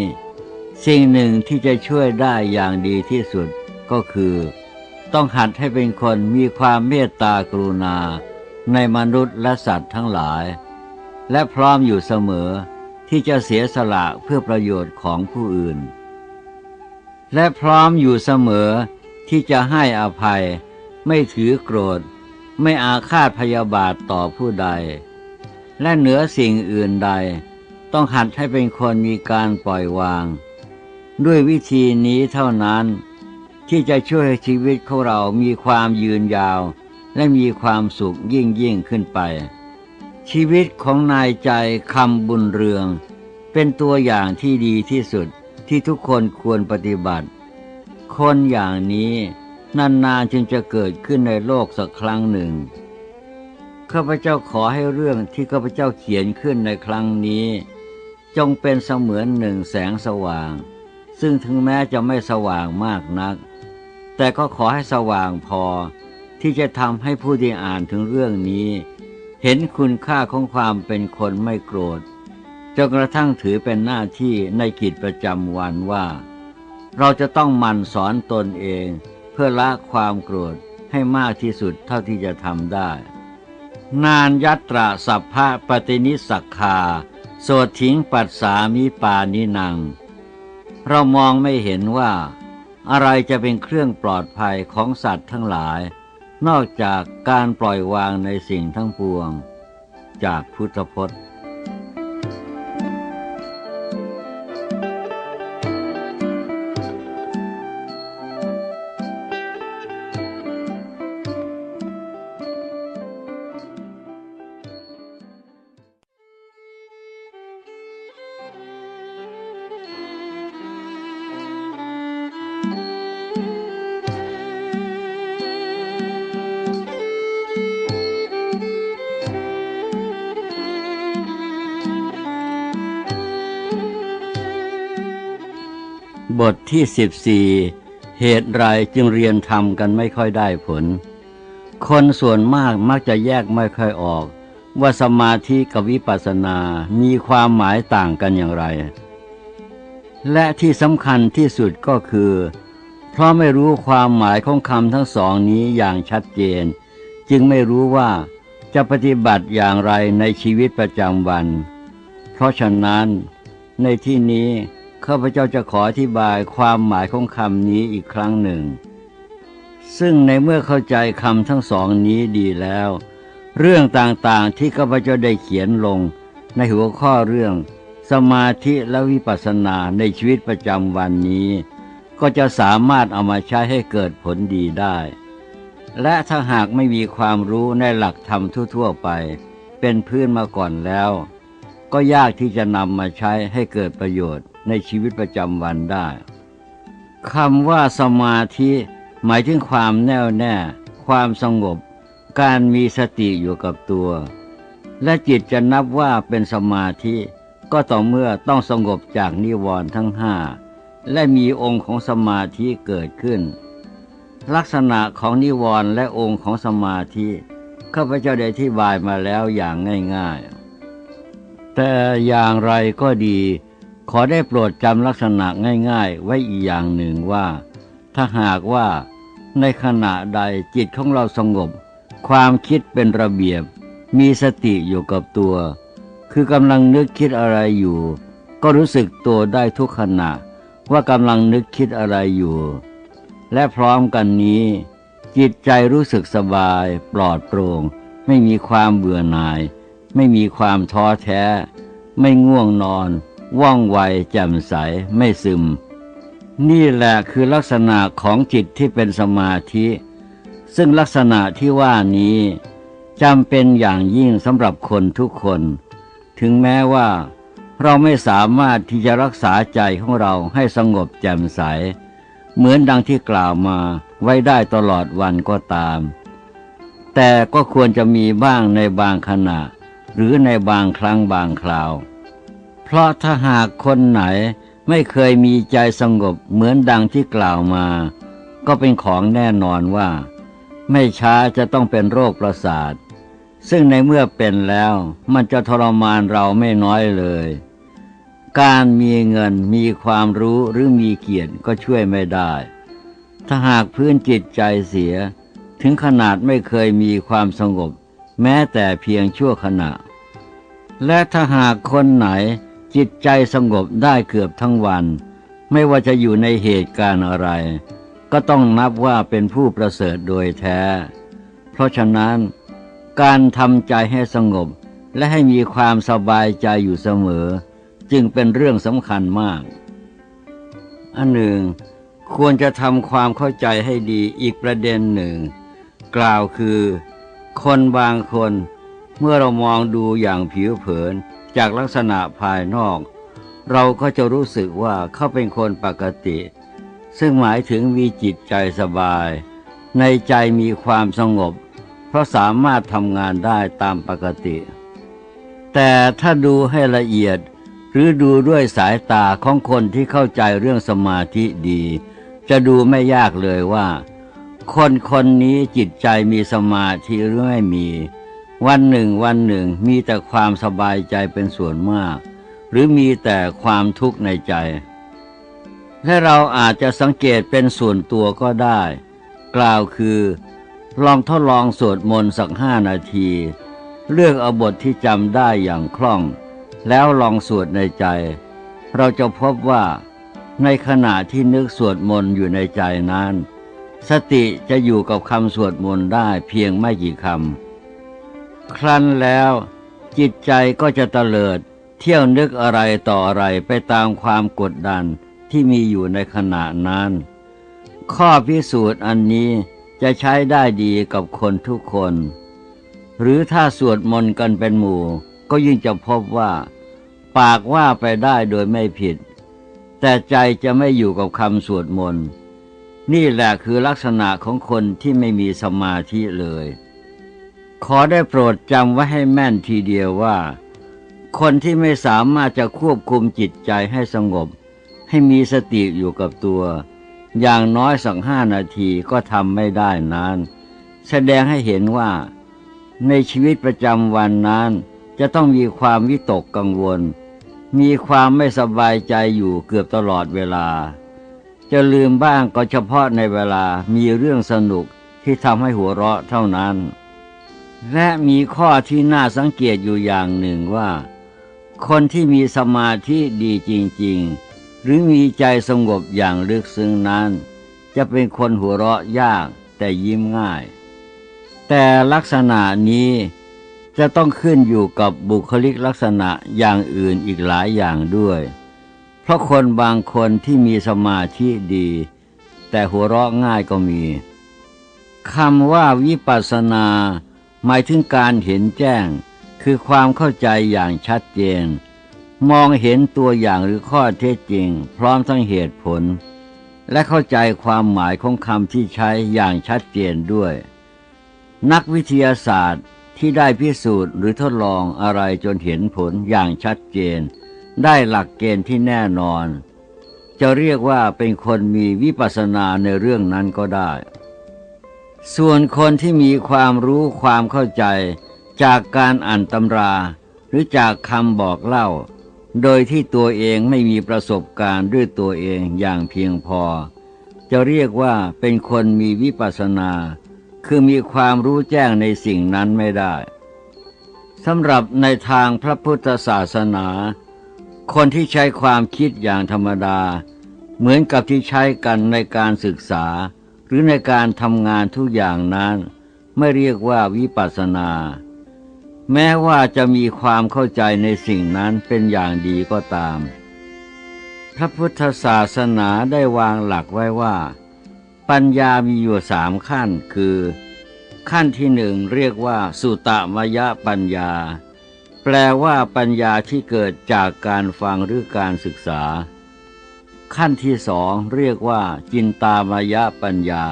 สิ่งหนึ่งที่จะช่วยได้อย่างดีที่สุดก็คือ ต้องหัดให้เป็นคนมีความเมตตากรุณา ในมนุษย์และสัตว์ทั้งหลาย และพร้อมอยู่เสมอที่จะเสียสละเพื่อประโยชน์ของผู้อื่น และพร้อมอยู่เสมอที่จะให้อภัย ไม่ถือโกรธ ไม่อาฆาตพยาบาทต่อผู้ใด และเหนือสิ่งอื่นใด ต้องหัดให้เป็นคนมีการปล่อยวาง ด้วยวิธีนี้เท่านั้น ที่จะช่วยชีวิตของเรามีความยืนยาว และมีความสุขยิ่งยิ่งขึ้นไป ชีวิตของนายใจคำบุญเรือง เป็นตัวอย่างที่ดีที่สุดที่ทุกคนควรปฏิบัติ คนอย่างนี้นานๆจึงจะเกิดขึ้นในโลกสักครั้งหนึ่งข้าพเจ้าขอให้เรื่องที่ข้าพเจ้าเขียนขึ้นในครั้งนี้ จงเป็นเสมือนหนึ่งแสงสว่าง ซึ่งถึงแม้จะไม่สว่างมากนัก แต่ก็ขอให้สว่างพอที่จะทำให้ผู้ที่อ่านถึงเรื่องนี้ เห็นคุณค่าของความเป็นคนไม่โกรธจนกระทั่งถือเป็นหน้าที่ในกิจประจำวันว่า เราจะต้องมันสอนตนเอง เพื่อละความโกรธให้มากที่สุดเท่าที่จะทำได้ นานยัตราสัพพะปฏินิสักคาโสถิงปัสสามิปานินัง เรามองไม่เห็นว่า อะไรจะเป็นเครื่องปลอดภัยของสัตว์ทั้งหลาย นอกจากการปล่อยวางในสิ่งทั้งปวง จากพุทธพจน์ ที่สิบสี่เหตุไรจึงเรียนทำกันไม่ค่อยได้ผล คนส่วนมากมักจะแยกไม่ค่อยออก ว่าสมาธิกับวิปัสสนา มีความหมายต่างกันอย่างไร และที่สำคัญที่สุดก็คือ เพราะไม่รู้ความหมายของคำทั้งสองนี้อย่างชัดเจน จึงไม่รู้ว่าจะปฏิบัติอย่างไรในชีวิตประจำวัน เพราะฉะนั้นในที่นี้ ข้าพเจ้าจะขออธิบายความหมายของคำนี้อีกครั้งหนึ่ง ซึ่งในเมื่อเข้าใจคำทั้งสองนี้ดีแล้ว เรื่องต่างๆที่ข้าพเจ้าได้เขียนลง ในหัวข้อเรื่อง สมาธิและวิปัสสนาในชีวิตประจำวันนี้ ก็จะสามารถเอามาใช้ให้เกิดผลดีได้ และถ้าหากไม่มีความรู้ในหลักธรรมทั่ว ๆ ไป เป็นพื้นมาก่อนแล้ว ก็ยากที่จะนำมาใช้ให้เกิดประโยชน์ ในชีวิตประจำวันได้คำว่าสมาธิ หมายถึงความแน่วแน่ ความสงบ การมีสติอยู่กับตัว และจิตจะนับว่าเป็นสมาธิ ก็ต่อเมื่อต้องสงบจากนิวรณ์ทั้งห้าและมีองค์ของสมาธิเกิดขึ้น ลักษณะของนิวรณ์และองค์ของสมาธิข้าพเจ้าได้อธิบายมาแล้วอย่างง่าย ๆ แต่อย่างไรก็ดี ขอได้โปรดจำลักษณะง่ายๆ ไว้อีกอย่างหนึ่งว่า ถ้าหากว่าในขณะใดจิตของเราสงบ ความคิดเป็นระเบียบ มีสติอยู่กับตัว คือกำลังนึกคิดอะไรอยู่ ก็รู้สึกตัวได้ทุกขณะ ว่ากำลังนึกคิดอะไรอยู่ และพร้อมกันนี้ จิตใจรู้สึกสบาย ปลอดโปร่ง ไม่มีความเบื่อหน่าย ไม่มีความท้อแท้ ไม่ง่วงนอน ว่องไวแจ่มใสไม่ซึม นี่แหละคือลักษณะของจิตที่เป็นสมาธิ ซึ่งลักษณะที่ว่านี้จำเป็นอย่างยิ่งสำหรับคนทุกคน ถึงแม้ว่าเราไม่สามารถที่จะรักษาใจของเราให้สงบแจ่มใส เหมือนดังที่กล่าวมาไว้ได้ตลอดวันก็ตาม แต่ก็ควรจะมีบ้างในบางขณะ หรือในบางครั้งบางคราว ราะถ้าหากคนไหนไม่เคยมีใจสงบเหมือนดังที่กล่าวมา ก็เป็นของแน่นอนว่า ไม่ช้าจะต้องเป็นโรคประสาท ซึ่งในเมื่อเป็นแล้วมันจะทรมานเราไม่น้อยเลย การมีเงินมีความรู้หรือมีเกียรติก็ช่วยไม่ได้ ถ้าหากพื้นจิตใจเสีย ถึงขนาดไม่เคยมีความสงบ แม้แต่เพียงชั่วขณะ และถ้าหากคนไหน จิตใจสงบได้เกือบทั้งวัน ไม่ว่าจะอยู่ในเหตุการณ์อะไร ก็ต้องนับว่าเป็นผู้ประเสริฐโดยแท้ เพราะฉะนั้น การทำใจให้สงบและให้มีความสบายใจอยู่เสมอ จึงเป็นเรื่องสำคัญมาก อันหนึ่ง ควรจะทำความเข้าใจให้ดีอีกประเด็นหนึ่ง กล่าวคือ คนบางคนเมื่อเรามองดูอย่างผิวเผิน จากลักษณะภายนอก เราก็จะรู้สึกว่าเขาเป็นคนปกติ ซึ่งหมายถึงมีจิตใจสบาย ในใจมีความสงบ เพราะสามารถทำงานได้ตามปกติ แต่ถ้าดูให้ละเอียดหรือดูด้วยสายตาของคนที่เข้าใจเรื่องสมาธิดี จะดูไม่ยากเลยว่า คนคนนี้จิตใจมีสมาธิหรือไม่มี วันหนึ่งวันหนึ่งมีแต่ความสบายใจเป็นส่วนมาก หรือมีแต่ความทุกข์ในใจ และเราอาจจะสังเกตเป็นส่วนตัวก็ได้ กล่าวคือ ลองทดลองสวดมนต์สักห้านาที เลือกเอาบทที่จำได้อย่างคล่อง แล้วลองสวดในใจ เราจะพบว่า ในขณะที่นึกสวดมนต์อยู่ในใจนั้น สติจะอยู่กับคำสวดมนต์ได้เพียงไม่กี่คำ ครั้นแล้วจิตใจก็จะเตลิด เที่ยวนึกอะไรต่ออะไรไปตามความกดดันที่มีอยู่ในขณะนั้น ข้อพิสูจน์อันนี้จะใช้ได้ดีกับคนทุกคน หรือถ้าสวดมนต์กันเป็นหมู่ ก็ยิ่งจะพบว่า ปากว่าไปได้โดยไม่ผิด แต่ใจจะไม่อยู่กับคำสวดมนต์ นี่แหละคือลักษณะของคนที่ไม่มีสมาธิเลย ขอได้โปรดจำไว้ให้แม่นทีเดียวว่า คนที่ไม่สามารถจะควบคุมจิตใจให้สงบ ให้มีสติอยู่กับตัว อย่างน้อยสักห้านาทีก็ทำไม่ได้นานแสดงให้เห็นว่า ในชีวิตประจำวันนั้น จะต้องมีความวิตกกังวล มีความไม่สบายใจอยู่เกือบตลอดเวลา จะลืมบ้างก็เฉพาะในเวลามีเรื่องสนุกที่ทำให้หัวเราะเท่านั้น และมีข้อที่น่าสังเกตอยู่อย่างหนึ่งว่า คนที่มีสมาธิดีจริง ๆ หรือมีใจสงบอย่างลึกซึ้งนั้น จะเป็นคนหัวเราะยากแต่ยิ้มง่าย แต่ลักษณะนี้จะต้องขึ้นอยู่กับบุคลิกลักษณะอย่างอื่นอีกหลายอย่างด้วย เพราะคนบางคนที่มีสมาธิดี แต่หัวเราะง่ายก็มีคำว่าวิปัสสนา หมายถึงการเห็นแจ้ง คือความเข้าใจอย่างชัดเจน มองเห็นตัวอย่างหรือข้อเท็จจริง พร้อมทั้งเหตุผล และเข้าใจความหมายของคำที่ใช้อย่างชัดเจนด้วย นักวิทยาศาสตร์ที่ได้พิสูจน์หรือทดลองอะไรจนเห็นผลอย่างชัดเจน ได้หลักเกณฑ์ที่แน่นอน จะเรียกว่าเป็นคนมีวิปัสสนาในเรื่องนั้นก็ได้ ส่วนคนที่มีความรู้ความเข้าใจ จากการอ่านตำรา หรือจากคำบอกเล่า โดยที่ตัวเองไม่มีประสบการณ์ด้วยตัวเองอย่างเพียงพอ จะเรียกว่าเป็นคนมีวิปัสสนา คือมีความรู้แจ้งในสิ่งนั้นไม่ได้สำหรับในทางพระพุทธศาสนา คนที่ใช้ความคิดอย่างธรรมดา เหมือนกับที่ใช้กันในการศึกษา รือในการทำงานทุกอย่างนั้นไม่เรียกว่าวิปัสนา แม้ว่าจะมีความเข้าใจในสิ่งนั้นเป็นอย่างดีก็ตาม พระพุทธศาสนาได้วางหลักไว้ว่า ปัญญามีอยู่สามขั้นคือ ขั้นที่หนึ่งเรียกว่า สุตมยปัญญา แปลว่าปัญญาที่เกิดจากการฟังหรือการศึกษา ขั้นที่สองเรียกว่า จินตามายะปัญญา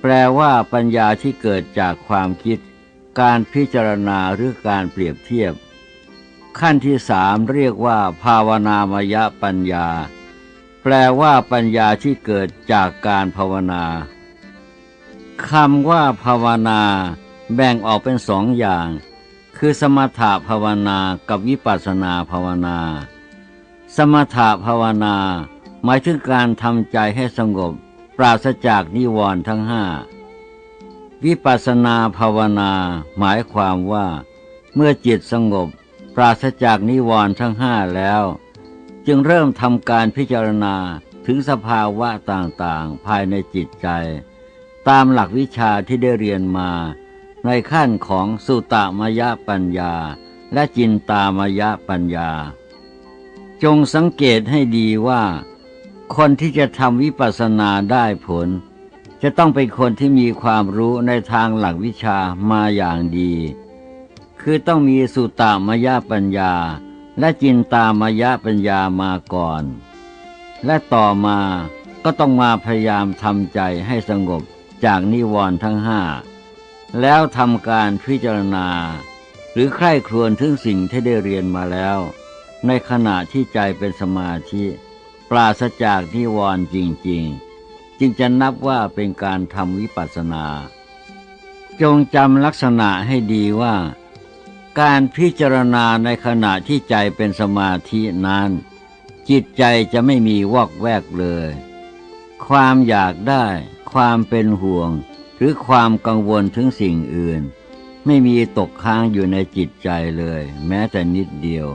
แปลว่าปัญญาที่เกิดจากความคิด การพิจารณาหรือการเปรียบเทียบ ขั้นที่สามเรียกว่า ภาวนามายะปัญญา แปลว่าปัญญาที่เกิดจากการภาวนาคำว่าภาวนาแบ่งออกเป็นสองอย่าง คือสมถภาวนากับวิปัสสนาภาวนา สมถภาวนา หมายถึงการทำใจให้สงบ ปราศจากนิวรณ์ทั้งห้าวิปัสสนาภาวนา หมายความว่า เมื่อจิตสงบ ปราศจากนิวรณ์ทั้งห้าแล้ว จึงเริ่มทำการพิจารณาถึงสภาวะต่างๆ ภายในจิตใจ ตามหลักวิชาที่ได้เรียนมา ในขั้นของสุตมยปัญญา และจินตามยปัญญา จงสังเกตให้ดีว่า คนที่จะทำวิปัสสนาได้ผล จะต้องเป็นคนที่มีความรู้ในทางหลักวิชามาอย่างดี คือต้องมีสุตตามยปัญญา และจินตามยปัญญามาก่อน และต่อมาก็ต้องมาพยายามทำใจให้สงบจากนิวรณ์ทั้งห้า แล้วทำการพิจารณา หรือใคร่ครวญถึงสิ่งที่ได้เรียนมาแล้ว ในขณะที่ใจเป็นสมาธิ ปราศจากนิวรณ์จริง ๆ จึงจะนับว่าเป็นการทำวิปัสสนา จงจำลักษณะให้ดีว่า การพิจารณาในขณะที่ใจเป็นสมาธินั้น จิตใจจะไม่มีวอกแวกเลย ความอยากได้ ความเป็นห่วง หรือความกังวลถึงสิ่งอื่น ไม่มีตกค้างอยู่ในจิตใจเลย แม้แต่นิดเดียว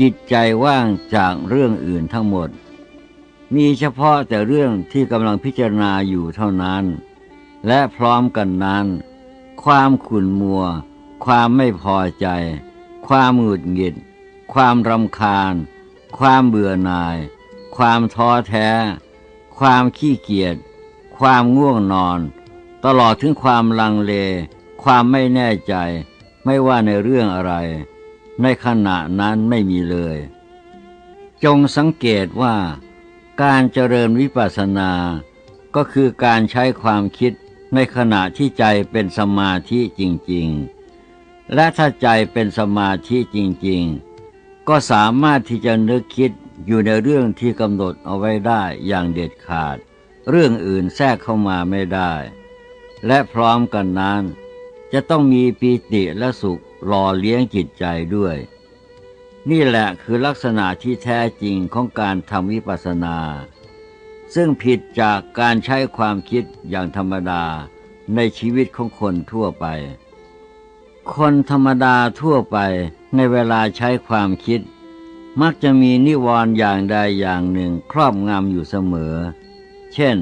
จิตใจว่างจากเรื่องอื่นทั้งหมด มีเฉพาะแต่เรื่องที่กำลังพิจารณาอยู่เท่านั้น และพร้อมกันนั้น ความขุ่นมัว ความไม่พอใจ ความหงุดหงิด ความรำคาญ ความเบื่อหน่าย ความท้อแท้ ความขี้เกียจ ความง่วงนอน ตลอดถึงความลังเล ความไม่แน่ใจ ไม่ว่าในเรื่องอะไร ในขณะนั้นไม่มีเลย จงสังเกตว่าการเจริญวิปัสสนา ก็คือการใช้ความคิดในขณะที่ใจเป็นสมาธิจริง ๆ และถ้าใจเป็นสมาธิจริง ๆ ก็สามารถที่จะนึกคิดอยู่ในเรื่องที่กำหนดเอาไว้ได้อย่างเด็ดขาด เรื่องอื่นแทรกเข้ามาไม่ได้ และพร้อมกันนั้น จะต้องมีปีติและสุข หล่อเลี้ยงจิตใจด้วย นี่แหละคือลักษณะที่แท้จริงของการทำวิปัสสนา ซึ่งผิดจากการใช้ความคิดอย่างธรรมดาในชีวิตของคนทั่วไป คนธรรมดาทั่วไปในเวลาใช้ความคิด มักจะมีนิวรณ์อย่างใดอย่างหนึ่งครอบงำอยู่เสมอ เช่น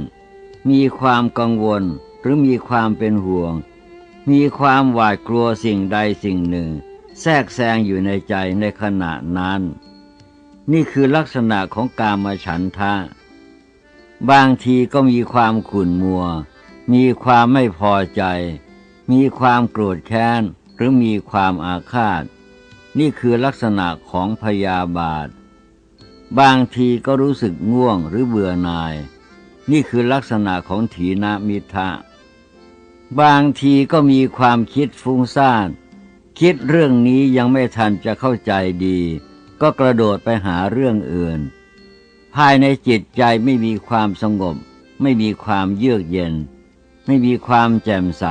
มีความกังวลหรือมีความเป็นห่วง มีความหวาดกลัวสิ่งใดสิ่งหนึ่ง แทรกแซงอยู่ในใจในขณะนั้น นี่คือลักษณะของกามฉันทะ บางทีก็มีความขุ่นมัว มีความไม่พอใจ มีความโกรธแค้น หรือมีความอาฆาต นี่คือลักษณะของพยาบาท บางทีก็รู้สึกง่วงหรือเบื่อหน่าย นี่คือลักษณะของถีนามิทะ บางทีก็มีความคิดฟุ้งซ่าน คิดเรื่องนี้ยังไม่ทันจะเข้าใจดี ก็กระโดดไปหาเรื่องอื่น ภายในจิตใจไม่มีความสงบ ไม่มีความเยือกเย็น ไม่มีความแจ่มใส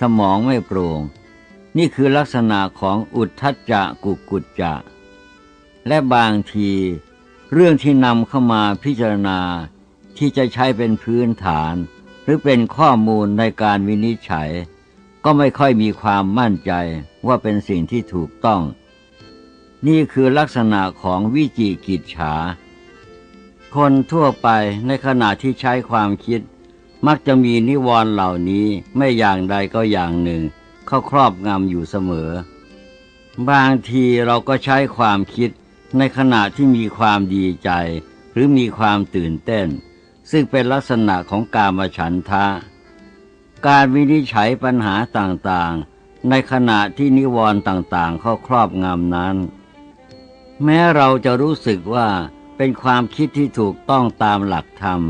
สมองไม่โปร่ง นี่คือลักษณะของอุทธัจจะกุกุจจะ และบางที เรื่องที่นำเข้ามาพิจารณาที่จะใช้เป็นพื้นฐาน หรือเป็นข้อมูลในการวินิจฉัย ก็ไม่ค่อยมีความมั่นใจว่าเป็นสิ่งที่ถูกต้อง นี่คือลักษณะของวิจิกิจฉา คนทั่วไปในขณะที่ใช้ความคิด มักจะมีนิวรณ์เหล่านี้ไม่อย่างใดก็อย่างหนึ่ง เข้าครอบงำอยู่เสมอ บางทีเราก็ใช้ความคิดในขณะที่มีความดีใจ หรือมีความตื่นเต้น ซึ่งเป็นลักษณะของกามฉันทะ การวินิจฉัยปัญหาต่างๆ ในขณะที่นิวรณ์ต่างๆ เข้าครอบงำนั้น แม้เราจะรู้สึกว่าเป็นความคิดที่ถูกต้องตามหลักธรรม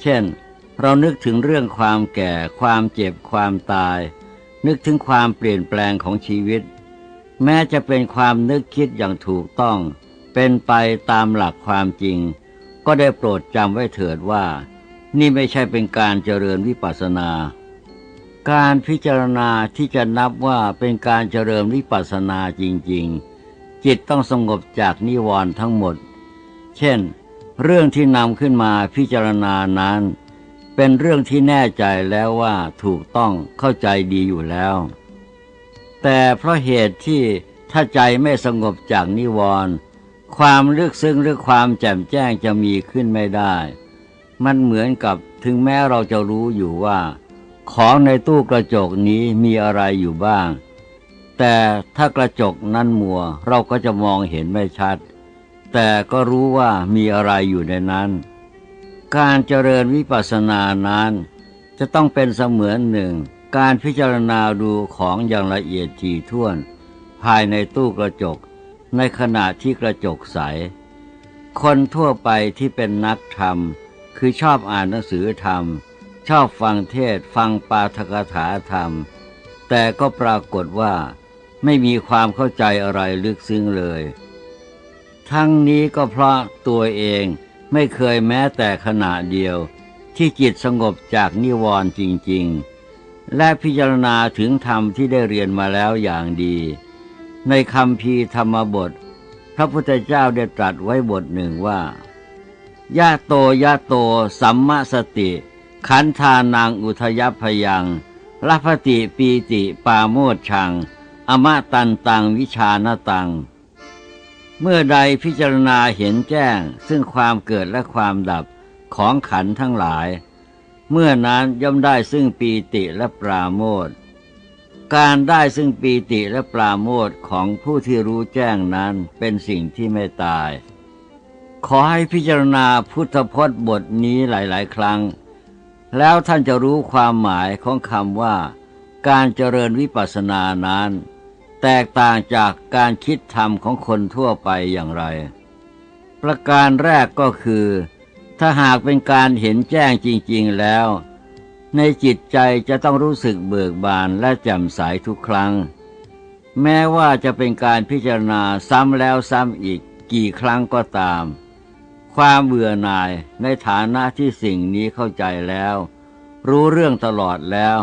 เช่น เรานึกถึงเรื่องความแก่ ความเจ็บ ความตาย นึกถึงความเปลี่ยนแปลงของชีวิต แม้จะเป็นความนึกคิดอย่างถูกต้อง เป็นไปตามหลักความจริง ก็ได้โปรดจำไว้เถิดว่า นี่ไม่ใช่เป็นการเจริญวิปัสนา การพิจารณาที่จะนับว่าเป็นการเจริญวิปัสสนาจริง ๆ จิตต้องสงบจากนิวรณ์ทั้งหมด เช่น เรื่องที่นำขึ้นมาพิจารณานั้น เป็นเรื่องที่แน่ใจแล้วว่าถูกต้องเข้าใจดีอยู่แล้ว แต่เพราะเหตุที่ถ้าใจไม่สงบจากนิวรณ์ ความลึกซึ้งหรือความแจ่มแจ้งจะมีขึ้นไม่ได้ มันเหมือนกับถึงแม้เราจะรู้อยู่ว่า ของในตู้กระจกนี้มีอะไรอยู่บ้าง แต่ถ้ากระจกนั้นมัวเราก็จะมองเห็นไม่ชัด แต่ก็รู้ว่ามีอะไรอยู่ในนั้น การเจริญวิปัสสนานั้น จะต้องเป็นเสมือนหนึ่ง การพิจารณาดูของอย่างละเอียดถี่ถ้วน ภายในตู้กระจก ในขณะที่กระจกใส คนทั่วไปที่เป็นนักธรรม คือชอบอ่านหนังสือธรรม ชอบฟังเทศฟังปาทกถาธรรม แต่ก็ปรากฏว่าไม่มีความเข้าใจอะไรลึกซึ้งเลย ทั้งนี้ก็เพราะตัวเองไม่เคยแม้แต่ขณะเดียว ที่จิตสงบจากนิวรณ์จริง ๆ และพิจารณาถึงธรรมที่ได้เรียนมาแล้วอย่างดี ในคำพีธรรมบท พระพุทธเจ้าได้ตรัสไว้บทหนึ่งว่ายะโตยะโต สัมมาสติ ขันธานังอุทยพยังรัพติปีติปาโมดชัง อมะตันตังวิชานตัง เมื่อใดพิจารณาเห็นแจ้ง ซึ่งความเกิดและความดับของขันธ์ทั้งหลาย เมื่อนั้นย่อมได้ซึ่งปีติและปราโมท การได้ซึ่งปีติและปราโมทของผู้ที่รู้แจ้งนั้นเป็นสิ่งที่ไม่ตาย ขอให้พิจารณาพุทธพจน์บทนี้หลาย ๆ ครั้ง แล้วท่านจะรู้ความหมายของคำว่า การเจริญวิปัสสนานั้น แตกต่างจากการคิดธรรมของคนทั่วไปอย่างไร ประการแรกก็คือ ถ้าหากเป็นการเห็นแจ้งจริง ๆ แล้ว ในจิตใจจะต้องรู้สึกเบิกบานและแจ่มใสทุกครั้ง แม้ว่าจะเป็นการพิจารณาซ้ำแล้วซ้ำอีกกี่ครั้งก็ตาม ความเบื่อหน่ายในฐานะที่สิ่งนี้เข้าใจแล้ว รู้เรื่องตลอดแล้ว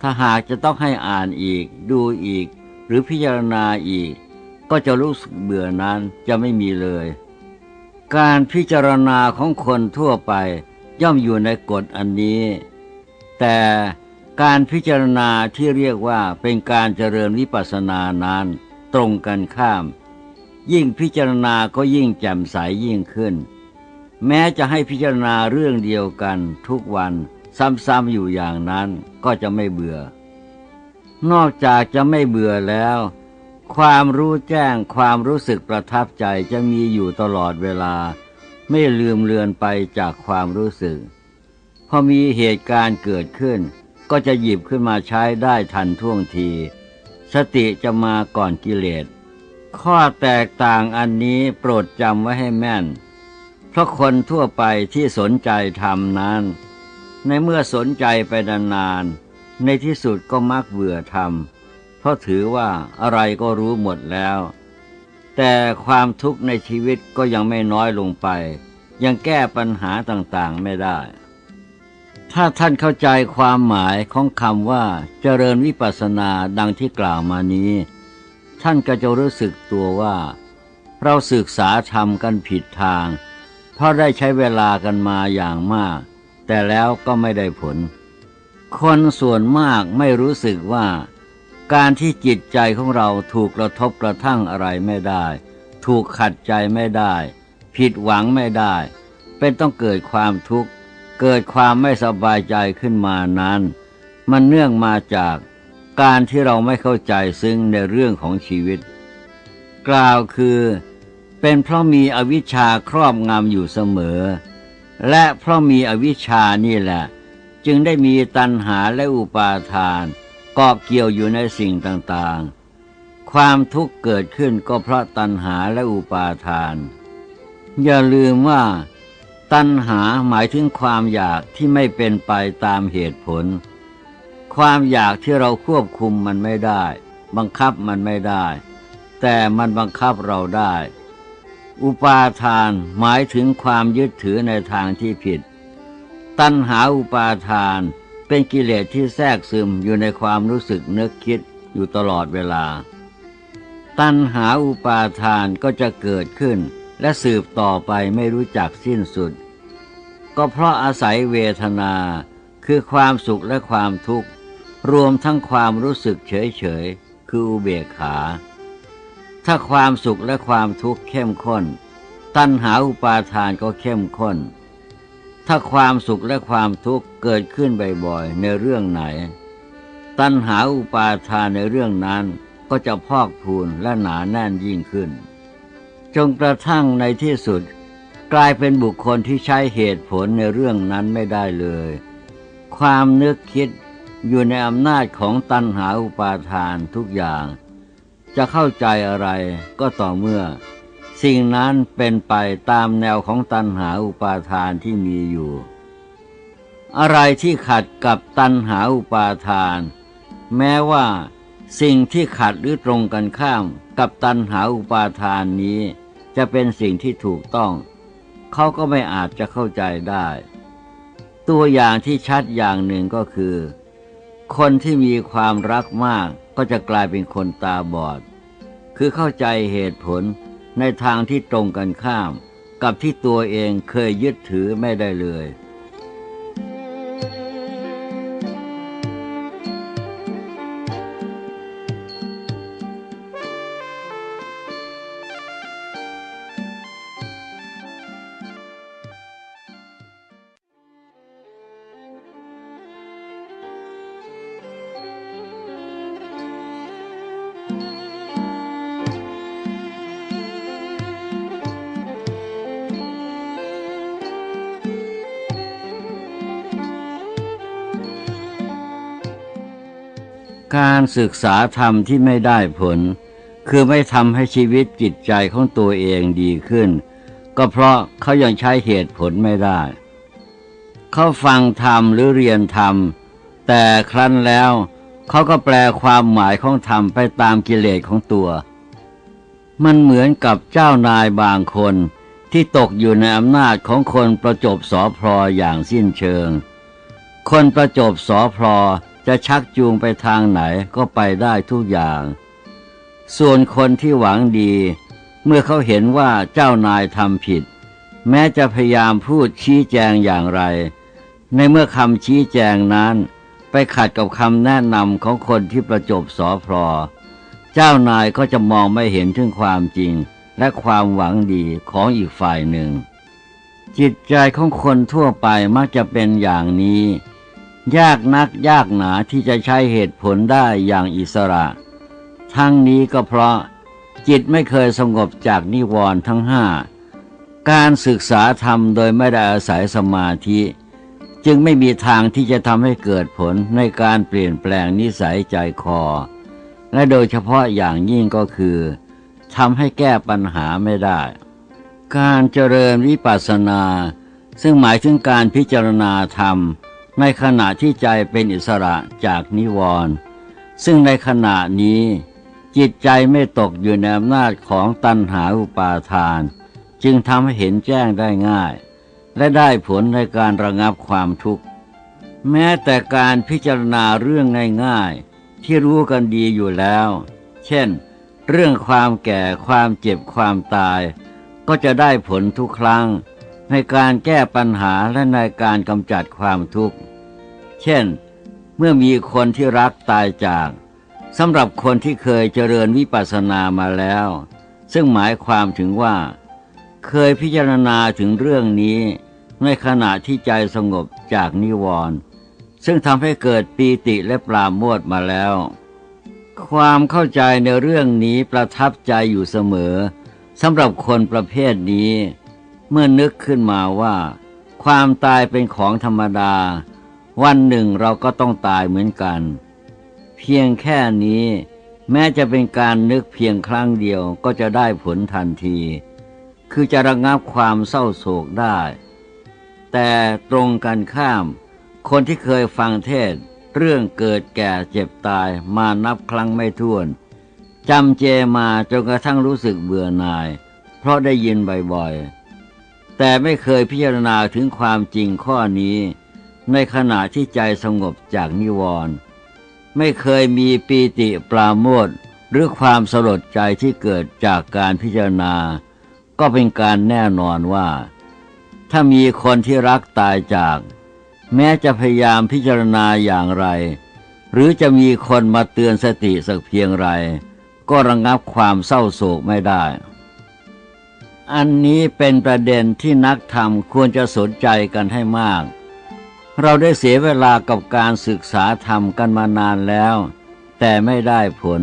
ถ้าหากจะต้องให้อ่านอีก ดูอีก หรือพิจารณาอีก ก็จะรู้สึกเบื่อนั้นจะไม่มีเลย การพิจารณาของคนทั่วไปย่อมอยู่ในกฎอันนี้ แต่การพิจารณาที่เรียกว่าเป็นการเจริญวิปัสสนานั้น ตรงกันข้าม ยิ่งพิจารณาก็ยิ่งแจ่มใสยิ่งขึ้น แม้จะให้พิจารณาเรื่องเดียวกันทุกวันซ้ำๆอยู่อย่างนั้นก็จะไม่เบื่อ นอกจากจะไม่เบื่อแล้ว ความรู้แจ้งความรู้สึกประทับใจจะมีอยู่ตลอดเวลา ไม่ลืมเลือนไปจากความรู้สึก พอมีเหตุการณ์เกิดขึ้น ก็จะหยิบขึ้นมาใช้ได้ทันท่วงที สติจะมาก่อนกิเลส ข้อแตกต่างอันนี้โปรดจำไว้ให้แม่น เพราะคนทั่วไปที่สนใจทำนั้น ในเมื่อสนใจไปนานๆในที่สุดก็มักเบื่อทำเพราะถือว่าอะไรก็รู้หมดแล้วแต่ความทุกข์ในชีวิตก็ยังไม่น้อยลงไป ยังแก้ปัญหาต่างๆไม่ได้ ถ้าท่านเข้าใจความหมายของคำว่าเจริญวิปัสสนาดังที่กล่าวมานี้ ท่านก็จะรู้สึกตัวว่า เราศึกษาธรรมกันผิดทาง เพราะได้ใช้เวลากันมาอย่างมาก แต่แล้วก็ไม่ได้ผล คนส่วนมากไม่รู้สึกว่า การที่จิตใจของเราถูกกระทบกระทั่งอะไรไม่ได้ ถูกขัดใจไม่ได้ ผิดหวังไม่ได้ เป็นต้องเกิดความทุกข์ เกิดความไม่สบายใจขึ้นมานั้น มันเนื่องมาจากการที่เราไม่เข้าใจซึ่งในเรื่องของชีวิต กล่าวคือ เป็นเพราะมีอวิชชาครอบงำอยู่เสมอ และเพราะมีอวิชชานี่แหละ จึงได้มีตัณหาและอุปาทานเกาะเกี่ยวอยู่ในสิ่งต่างๆ ความทุกข์เกิดขึ้นก็เพราะตัณหาและอุปาทาน อย่าลืมว่า ตัณหาหมายถึงความอยากที่ไม่เป็นไปตามเหตุผล ความอยากที่เราควบคุมมันไม่ได้ บังคับมันไม่ได้ แต่มันบังคับเราได้ อุปาทานหมายถึงความยึดถือในทางที่ผิด ตัณหาอุปาทานเป็นกิเลสที่แทรกซึมอยู่ในความรู้สึกนึกคิดอยู่ตลอดเวลา ตัณหาอุปาทานก็จะเกิดขึ้นและสืบต่อไปไม่รู้จักสิ้นสุด ก็เพราะอาศัยเวทนา คือความสุขและความทุกข์ รวมทั้งความรู้สึกเฉยเฉยๆคืออุเบกขา ถ้าความสุขและความทุกข์เข้มข้น ตัณหาอุปาทานก็เข้มข้น ถ้าความสุขและความทุกข์เกิดขึ้นบ่อยๆในเรื่องไหน ตัณหาอุปาทานในเรื่องนั้นก็จะพอกพูนและหนาแน่นยิ่งขึ้น จนกระทั่งในที่สุด กลายเป็นบุคคลที่ใช้เหตุผลในเรื่องนั้นไม่ได้เลย ความนึกคิดอยู่ในอำนาจของตัณหาอุปาทานทุกอย่าง จะเข้าใจอะไรก็ต่อเมื่อ สิ่งนั้นเป็นไปตามแนวของตัณหาอุปาทานที่มีอยู่ อะไรที่ขัดกับตัณหาอุปาทาน แม้ว่าสิ่งที่ขัดหรือตรงกันข้ามกับตัณหาอุปาทานนี้ จะเป็นสิ่งที่ถูกต้อง เขาก็ไม่อาจจะเข้าใจได้ ตัวอย่างที่ชัดอย่างหนึ่งก็คือ คนที่มีความรักมากก็จะกลายเป็นคนตาบอด คือเข้าใจเหตุผลในทางที่ตรงกันข้าม กับที่ตัวเองเคยยึดถือไม่ได้เลย การศึกษาธรรมที่ไม่ได้ผล คือไม่ทำให้ชีวิตจิตใจของตัวเองดีขึ้น ก็เพราะเขายังใช้เหตุผลไม่ได้ เขาฟังธรรมหรือเรียนธรรม แต่ครั้นแล้วเขาก็แปลความหมายของธรรมไปตามกิเลสของตัว มันเหมือนกับเจ้านายบางคนที่ตกอยู่ในอำนาจของคนประจบสอพลออย่างสิ้นเชิง คนประจบสอพลอ จะชักจูงไปทางไหนก็ไปได้ทุกอย่าง ส่วนคนที่หวังดี เมื่อเขาเห็นว่าเจ้านายทำผิด แม้จะพยายามพูดชี้แจงอย่างไร ในเมื่อคำชี้แจงนั้น ไปขัดกับคำแนะนำของคนที่ประจบสอพลอเจ้านายก็จะมองไม่เห็นถึงความจริง และความหวังดีของอีกฝ่ายหนึ่ง จิตใจของคนทั่วไปมักจะเป็นอย่างนี้ ยากนักยากหนาที่จะใช้เหตุผลได้อย่างอิสระ ทั้งนี้ก็เพราะจิตไม่เคยสงบจากนิวรณ์ทั้งห้า การศึกษาธรรมโดยไม่ได้อาศัยสมาธิ จึงไม่มีทางที่จะทำให้เกิดผลในการเปลี่ยนแปลงนิสัยใจคอ และโดยเฉพาะอย่างยิ่งก็คือทำให้แก้ปัญหาไม่ได้ การเจริญวิปัสสนา ซึ่งหมายถึงการพิจารณาธรรม ในขณะที่ใจเป็นอิสระจากนิวรณ์ซึ่งในขณะนี้ จิตใจไม่ตกอยู่ในอำนาจของตัณหาอุปาทาน จึงทำให้เห็นแจ้งได้ง่าย และได้ผลในการระงับความทุกข์ แม้แต่การพิจารณาเรื่องง่ายๆ ที่รู้กันดีอยู่แล้ว เช่น เรื่องความแก่ความเจ็บความตาย ก็จะได้ผลทุกครั้ง ในการแก้ปัญหาและในการกำจัดความทุกข์ เช่น เมื่อมีคนที่รักตายจากสำหรับคนที่เคยเจริญวิปัสสนามาแล้ว ซึ่งหมายความถึงว่า เคยพิจารณาถึงเรื่องนี้ ในขณะที่ใจสงบจากนิวรณ์ซึ่งทำให้เกิดปีติและปราโมทมาแล้ว ความเข้าใจในเรื่องนี้ประทับใจอยู่เสมอสำหรับคนประเภทนี้ เมื่อนึกขึ้นมาว่า ความตายเป็นของธรรมดา วันหนึ่งเราก็ต้องตายเหมือนกัน เพียงแค่นี้ แม้จะเป็นการนึกเพียงครั้งเดียวก็จะได้ผลทันที คือจะระงับความเศร้าโศกได้ แต่ตรงกันข้าม คนที่เคยฟังเทศเรื่องเกิดแก่เจ็บตายมานับครั้งไม่ถ้วนจำเจมาจนกระทั่งรู้สึกเบื่อหน่าย เพราะได้ยินบ่อยๆ แต่ไม่เคยพิจารณาถึงความจริงข้อนี้ ในขณะที่ใจสงบจากนิวรณ์ไม่เคยมีปีติปราโมทหรือความสลดใจที่เกิดจากการพิจารณา ก็เป็นการแน่นอนว่า ถ้ามีคนที่รักตายจาก แม้จะพยายามพิจารณาอย่างไร หรือจะมีคนมาเตือนสติสักเพียงไร ก็ระงงับความเศร้าโศกไม่ได้ อันนี้เป็นประเด็นที่นักธรรมควรจะสนใจกันให้มาก เราได้เสียเวลากับการศึกษาธรรมกันมานานแล้ว แต่ไม่ได้ผล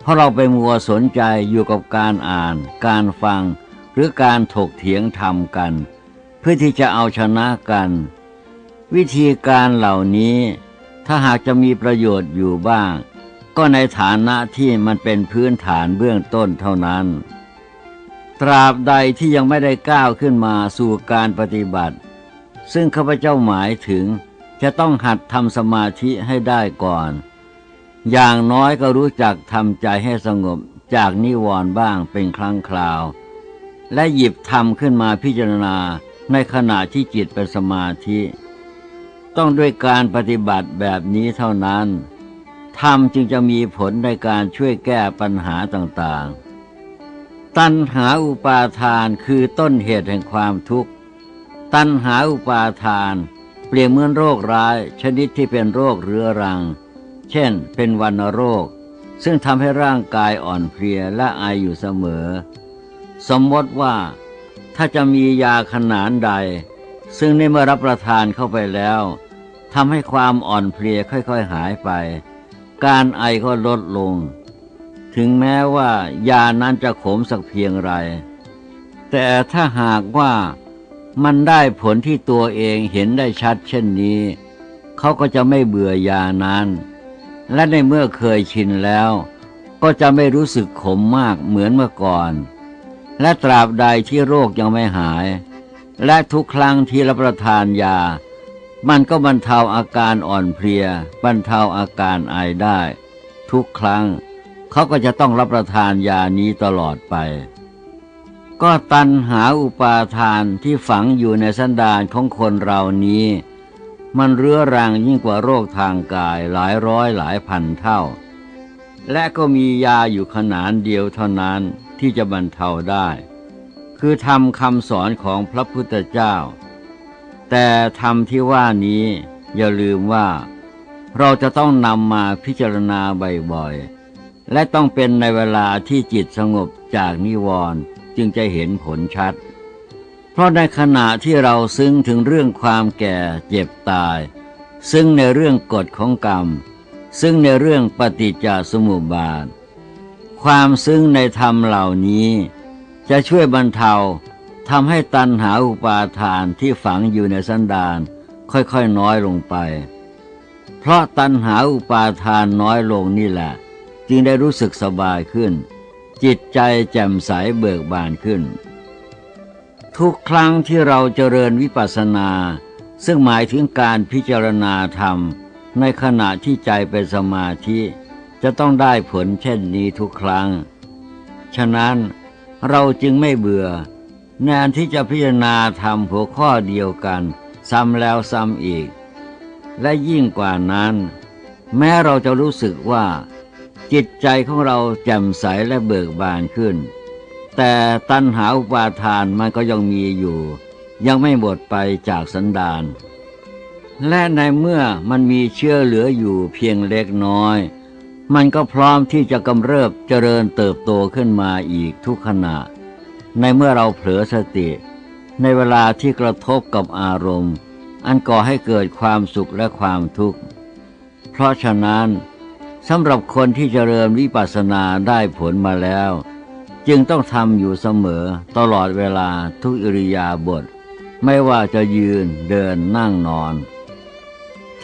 เพราะเราไปมัวสนใจอยู่กับการอ่าน การฟัง หรือการถกเถียงธรรมกัน เพื่อที่จะเอาชนะกัน วิธีการเหล่านี้ถ้าหากจะมีประโยชน์อยู่บ้าง ก็ในฐานะที่มันเป็นพื้นฐานเบื้องต้นเท่านั้น ตราบใดที่ยังไม่ได้ก้าวขึ้นมาสู่การปฏิบัติ ซึ่งข้าพเจ้าหมายถึงจะต้องหัดทำสมาธิให้ได้ก่อน อย่างน้อยก็รู้จักทำใจให้สงบจากนิวรณ์บ้างเป็นครั้งคราว และหยิบทำขึ้นมาพิจารณาในขณะที่จิตเป็นสมาธิ ต้องด้วยการปฏิบัติแบบนี้เท่านั้นธรรมจึงจะมีผลในการช่วยแก้ปัญหาต่างๆ ตัณหาอุปาทานคือต้นเหตุแห่งความทุกข์ ตัณหาอุปาทาน เปรียบเหมือนโรคร้ายชนิดที่เป็นโรคเรื้อรัง เช่น เป็นวันโรค ซึ่งทำให้ร่างกายอ่อนเพลียและอายอยู่เสมอ สมมติว่าถ้าจะมียาขนานใด ซึ่งในเมื่อรับประทานเข้าไปแล้วทำให้ความอ่อนเพลียค่อยๆหายไป การไอก็ลดลง ถึงแม้ว่ายานั้นจะขมสักเพียงไร แต่ถ้าหากว่ามันได้ผลที่ตัวเองเห็นได้ชัดเช่นนี้ เขาก็จะไม่เบื่อยานั้น และในเมื่อเคยชินแล้ว ก็จะไม่รู้สึกขมมากเหมือนเมื่อก่อน และตราบใดที่โรคยังไม่หาย และทุกครั้งที่รับประทานยา มันก็บรรเทาอาการอ่อนเพลีย บรรเทาอาการไอได้ ทุกครั้ง เขาก็จะต้องรับประทานยานี้ตลอดไป ก็ตันหาอุปาทานที่ฝังอยู่ในสันดานของคนเรานี้ มันเรื้อรังยิ่งกว่าโรคทางกายหลายร้อยหลายพันเท่า และก็มียาอยู่ขนาดเดียวเท่านั้นที่จะบรรเทาได้ คือทำคำสอนของพระพุทธเจ้า แต่ธรรมที่ว่านี้อย่าลืมว่าเราจะต้องนำมาพิจารณาบ่อยๆ และต้องเป็นในเวลาที่จิตสงบจากนิวรณ์จึงจะเห็นผลชัด เพราะในขณะที่เราซึ้งถึงเรื่องความแก่เจ็บตาย ซึ่งในเรื่องกฎของกรรม ซึ่งในเรื่องปฏิจจสมุปบาท ความซึ้งในธรรมเหล่านี้ จะช่วยบรรเทาทำให้ตัณหาอุปาทานที่ฝังอยู่ในสันดานค่อยๆน้อยลงไป เพราะตัณหาอุปาทานน้อยลงนี่แหละ จึงได้รู้สึกสบายขึ้น จิตใจแจ่มใสเบิกบานขึ้น ทุกครั้งที่เราเจริญวิปัสสนา ซึ่งหมายถึงการพิจารณาธรรม ในขณะที่ใจเป็นสมาธิ จะต้องได้ผลเช่นนี้ทุกครั้ง ฉะนั้นเราจึงไม่เบื่องานที่จะพิจารณาทำหัวข้อเดียวกัน ซ้ำแล้วซ้ำอีก และยิ่งกว่านั้น แม้เราจะรู้สึกว่า จิตใจของเราแจ่มใสและเบิกบานขึ้น แต่ตัณหาอุปาทานมันก็ยังมีอยู่ ยังไม่หมดไปจากสันดาน และในเมื่อมันมีเชื่อเหลืออยู่เพียงเล็กน้อย มันก็พร้อมที่จะกำเริบเจริญเติบโตขึ้นมาอีกทุกขณะ ในเมื่อเราเผลอสติ ในเวลาที่กระทบกับอารมณ์ อันก่อให้เกิดความสุขและความทุกข์ เพราะฉะนั้น สำหรับคนที่เจริญวิปัสสนาได้ผลมาแล้ว จึงต้องทำอยู่เสมอตลอดเวลาทุกอิริยาบถไม่ว่าจะยืนเดินนั่งนอน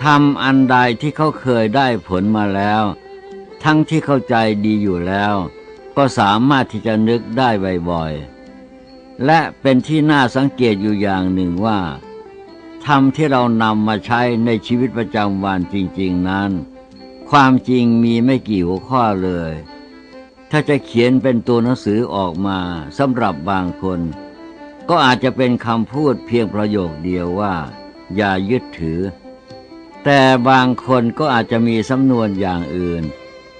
ทำอันใดที่เขาเคยได้ผลมาแล้ว ทั้งที่เข้าใจดีอยู่แล้ว ก็สามารถที่จะนึกได้บ่อยๆและเป็นที่น่าสังเกตอยู่อย่างหนึ่งว่าธรรมที่เรานำมาใช้ในชีวิตประจำวันจริง ๆนั้น ความจริงมีไม่กี่หัวข้อเลย ถ้าจะเขียนเป็นตัวหนังสือออกมาสำหรับบางคน ก็อาจจะเป็นคำพูดเพียงประโยคเดียวว่า อย่ายึดถือ แต่บางคนก็อาจจะมีสำนวนอย่างอื่น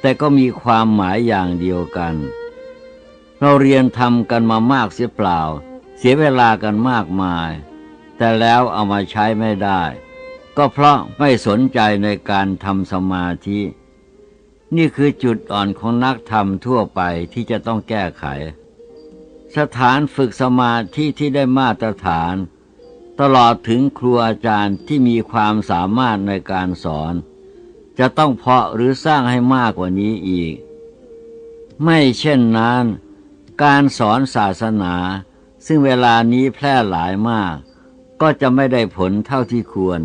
แต่ก็มีความหมายอย่างเดียวกัน เราเรียนทำกันมามากเสียเปล่า เสียเวลากันมากมาย แต่แล้วเอามาใช้ไม่ได้ ก็เพราะไม่สนใจในการทำสมาธิ นี่คือจุดอ่อนของนักธรรมทั่วไปที่จะต้องแก้ไข สถานฝึกสมาธิที่ได้มาตรฐาน ตลอดถึงครูอาจารย์ที่มีความสามารถในการสอน จะต้องเพาะหรือสร้างให้มากกว่านี้อีก ไม่เช่นนั้น การสอนศาสนา ซึ่งเวลานี้แพร่หลายมาก ก็จะไม่ได้ผลเท่าที่ควร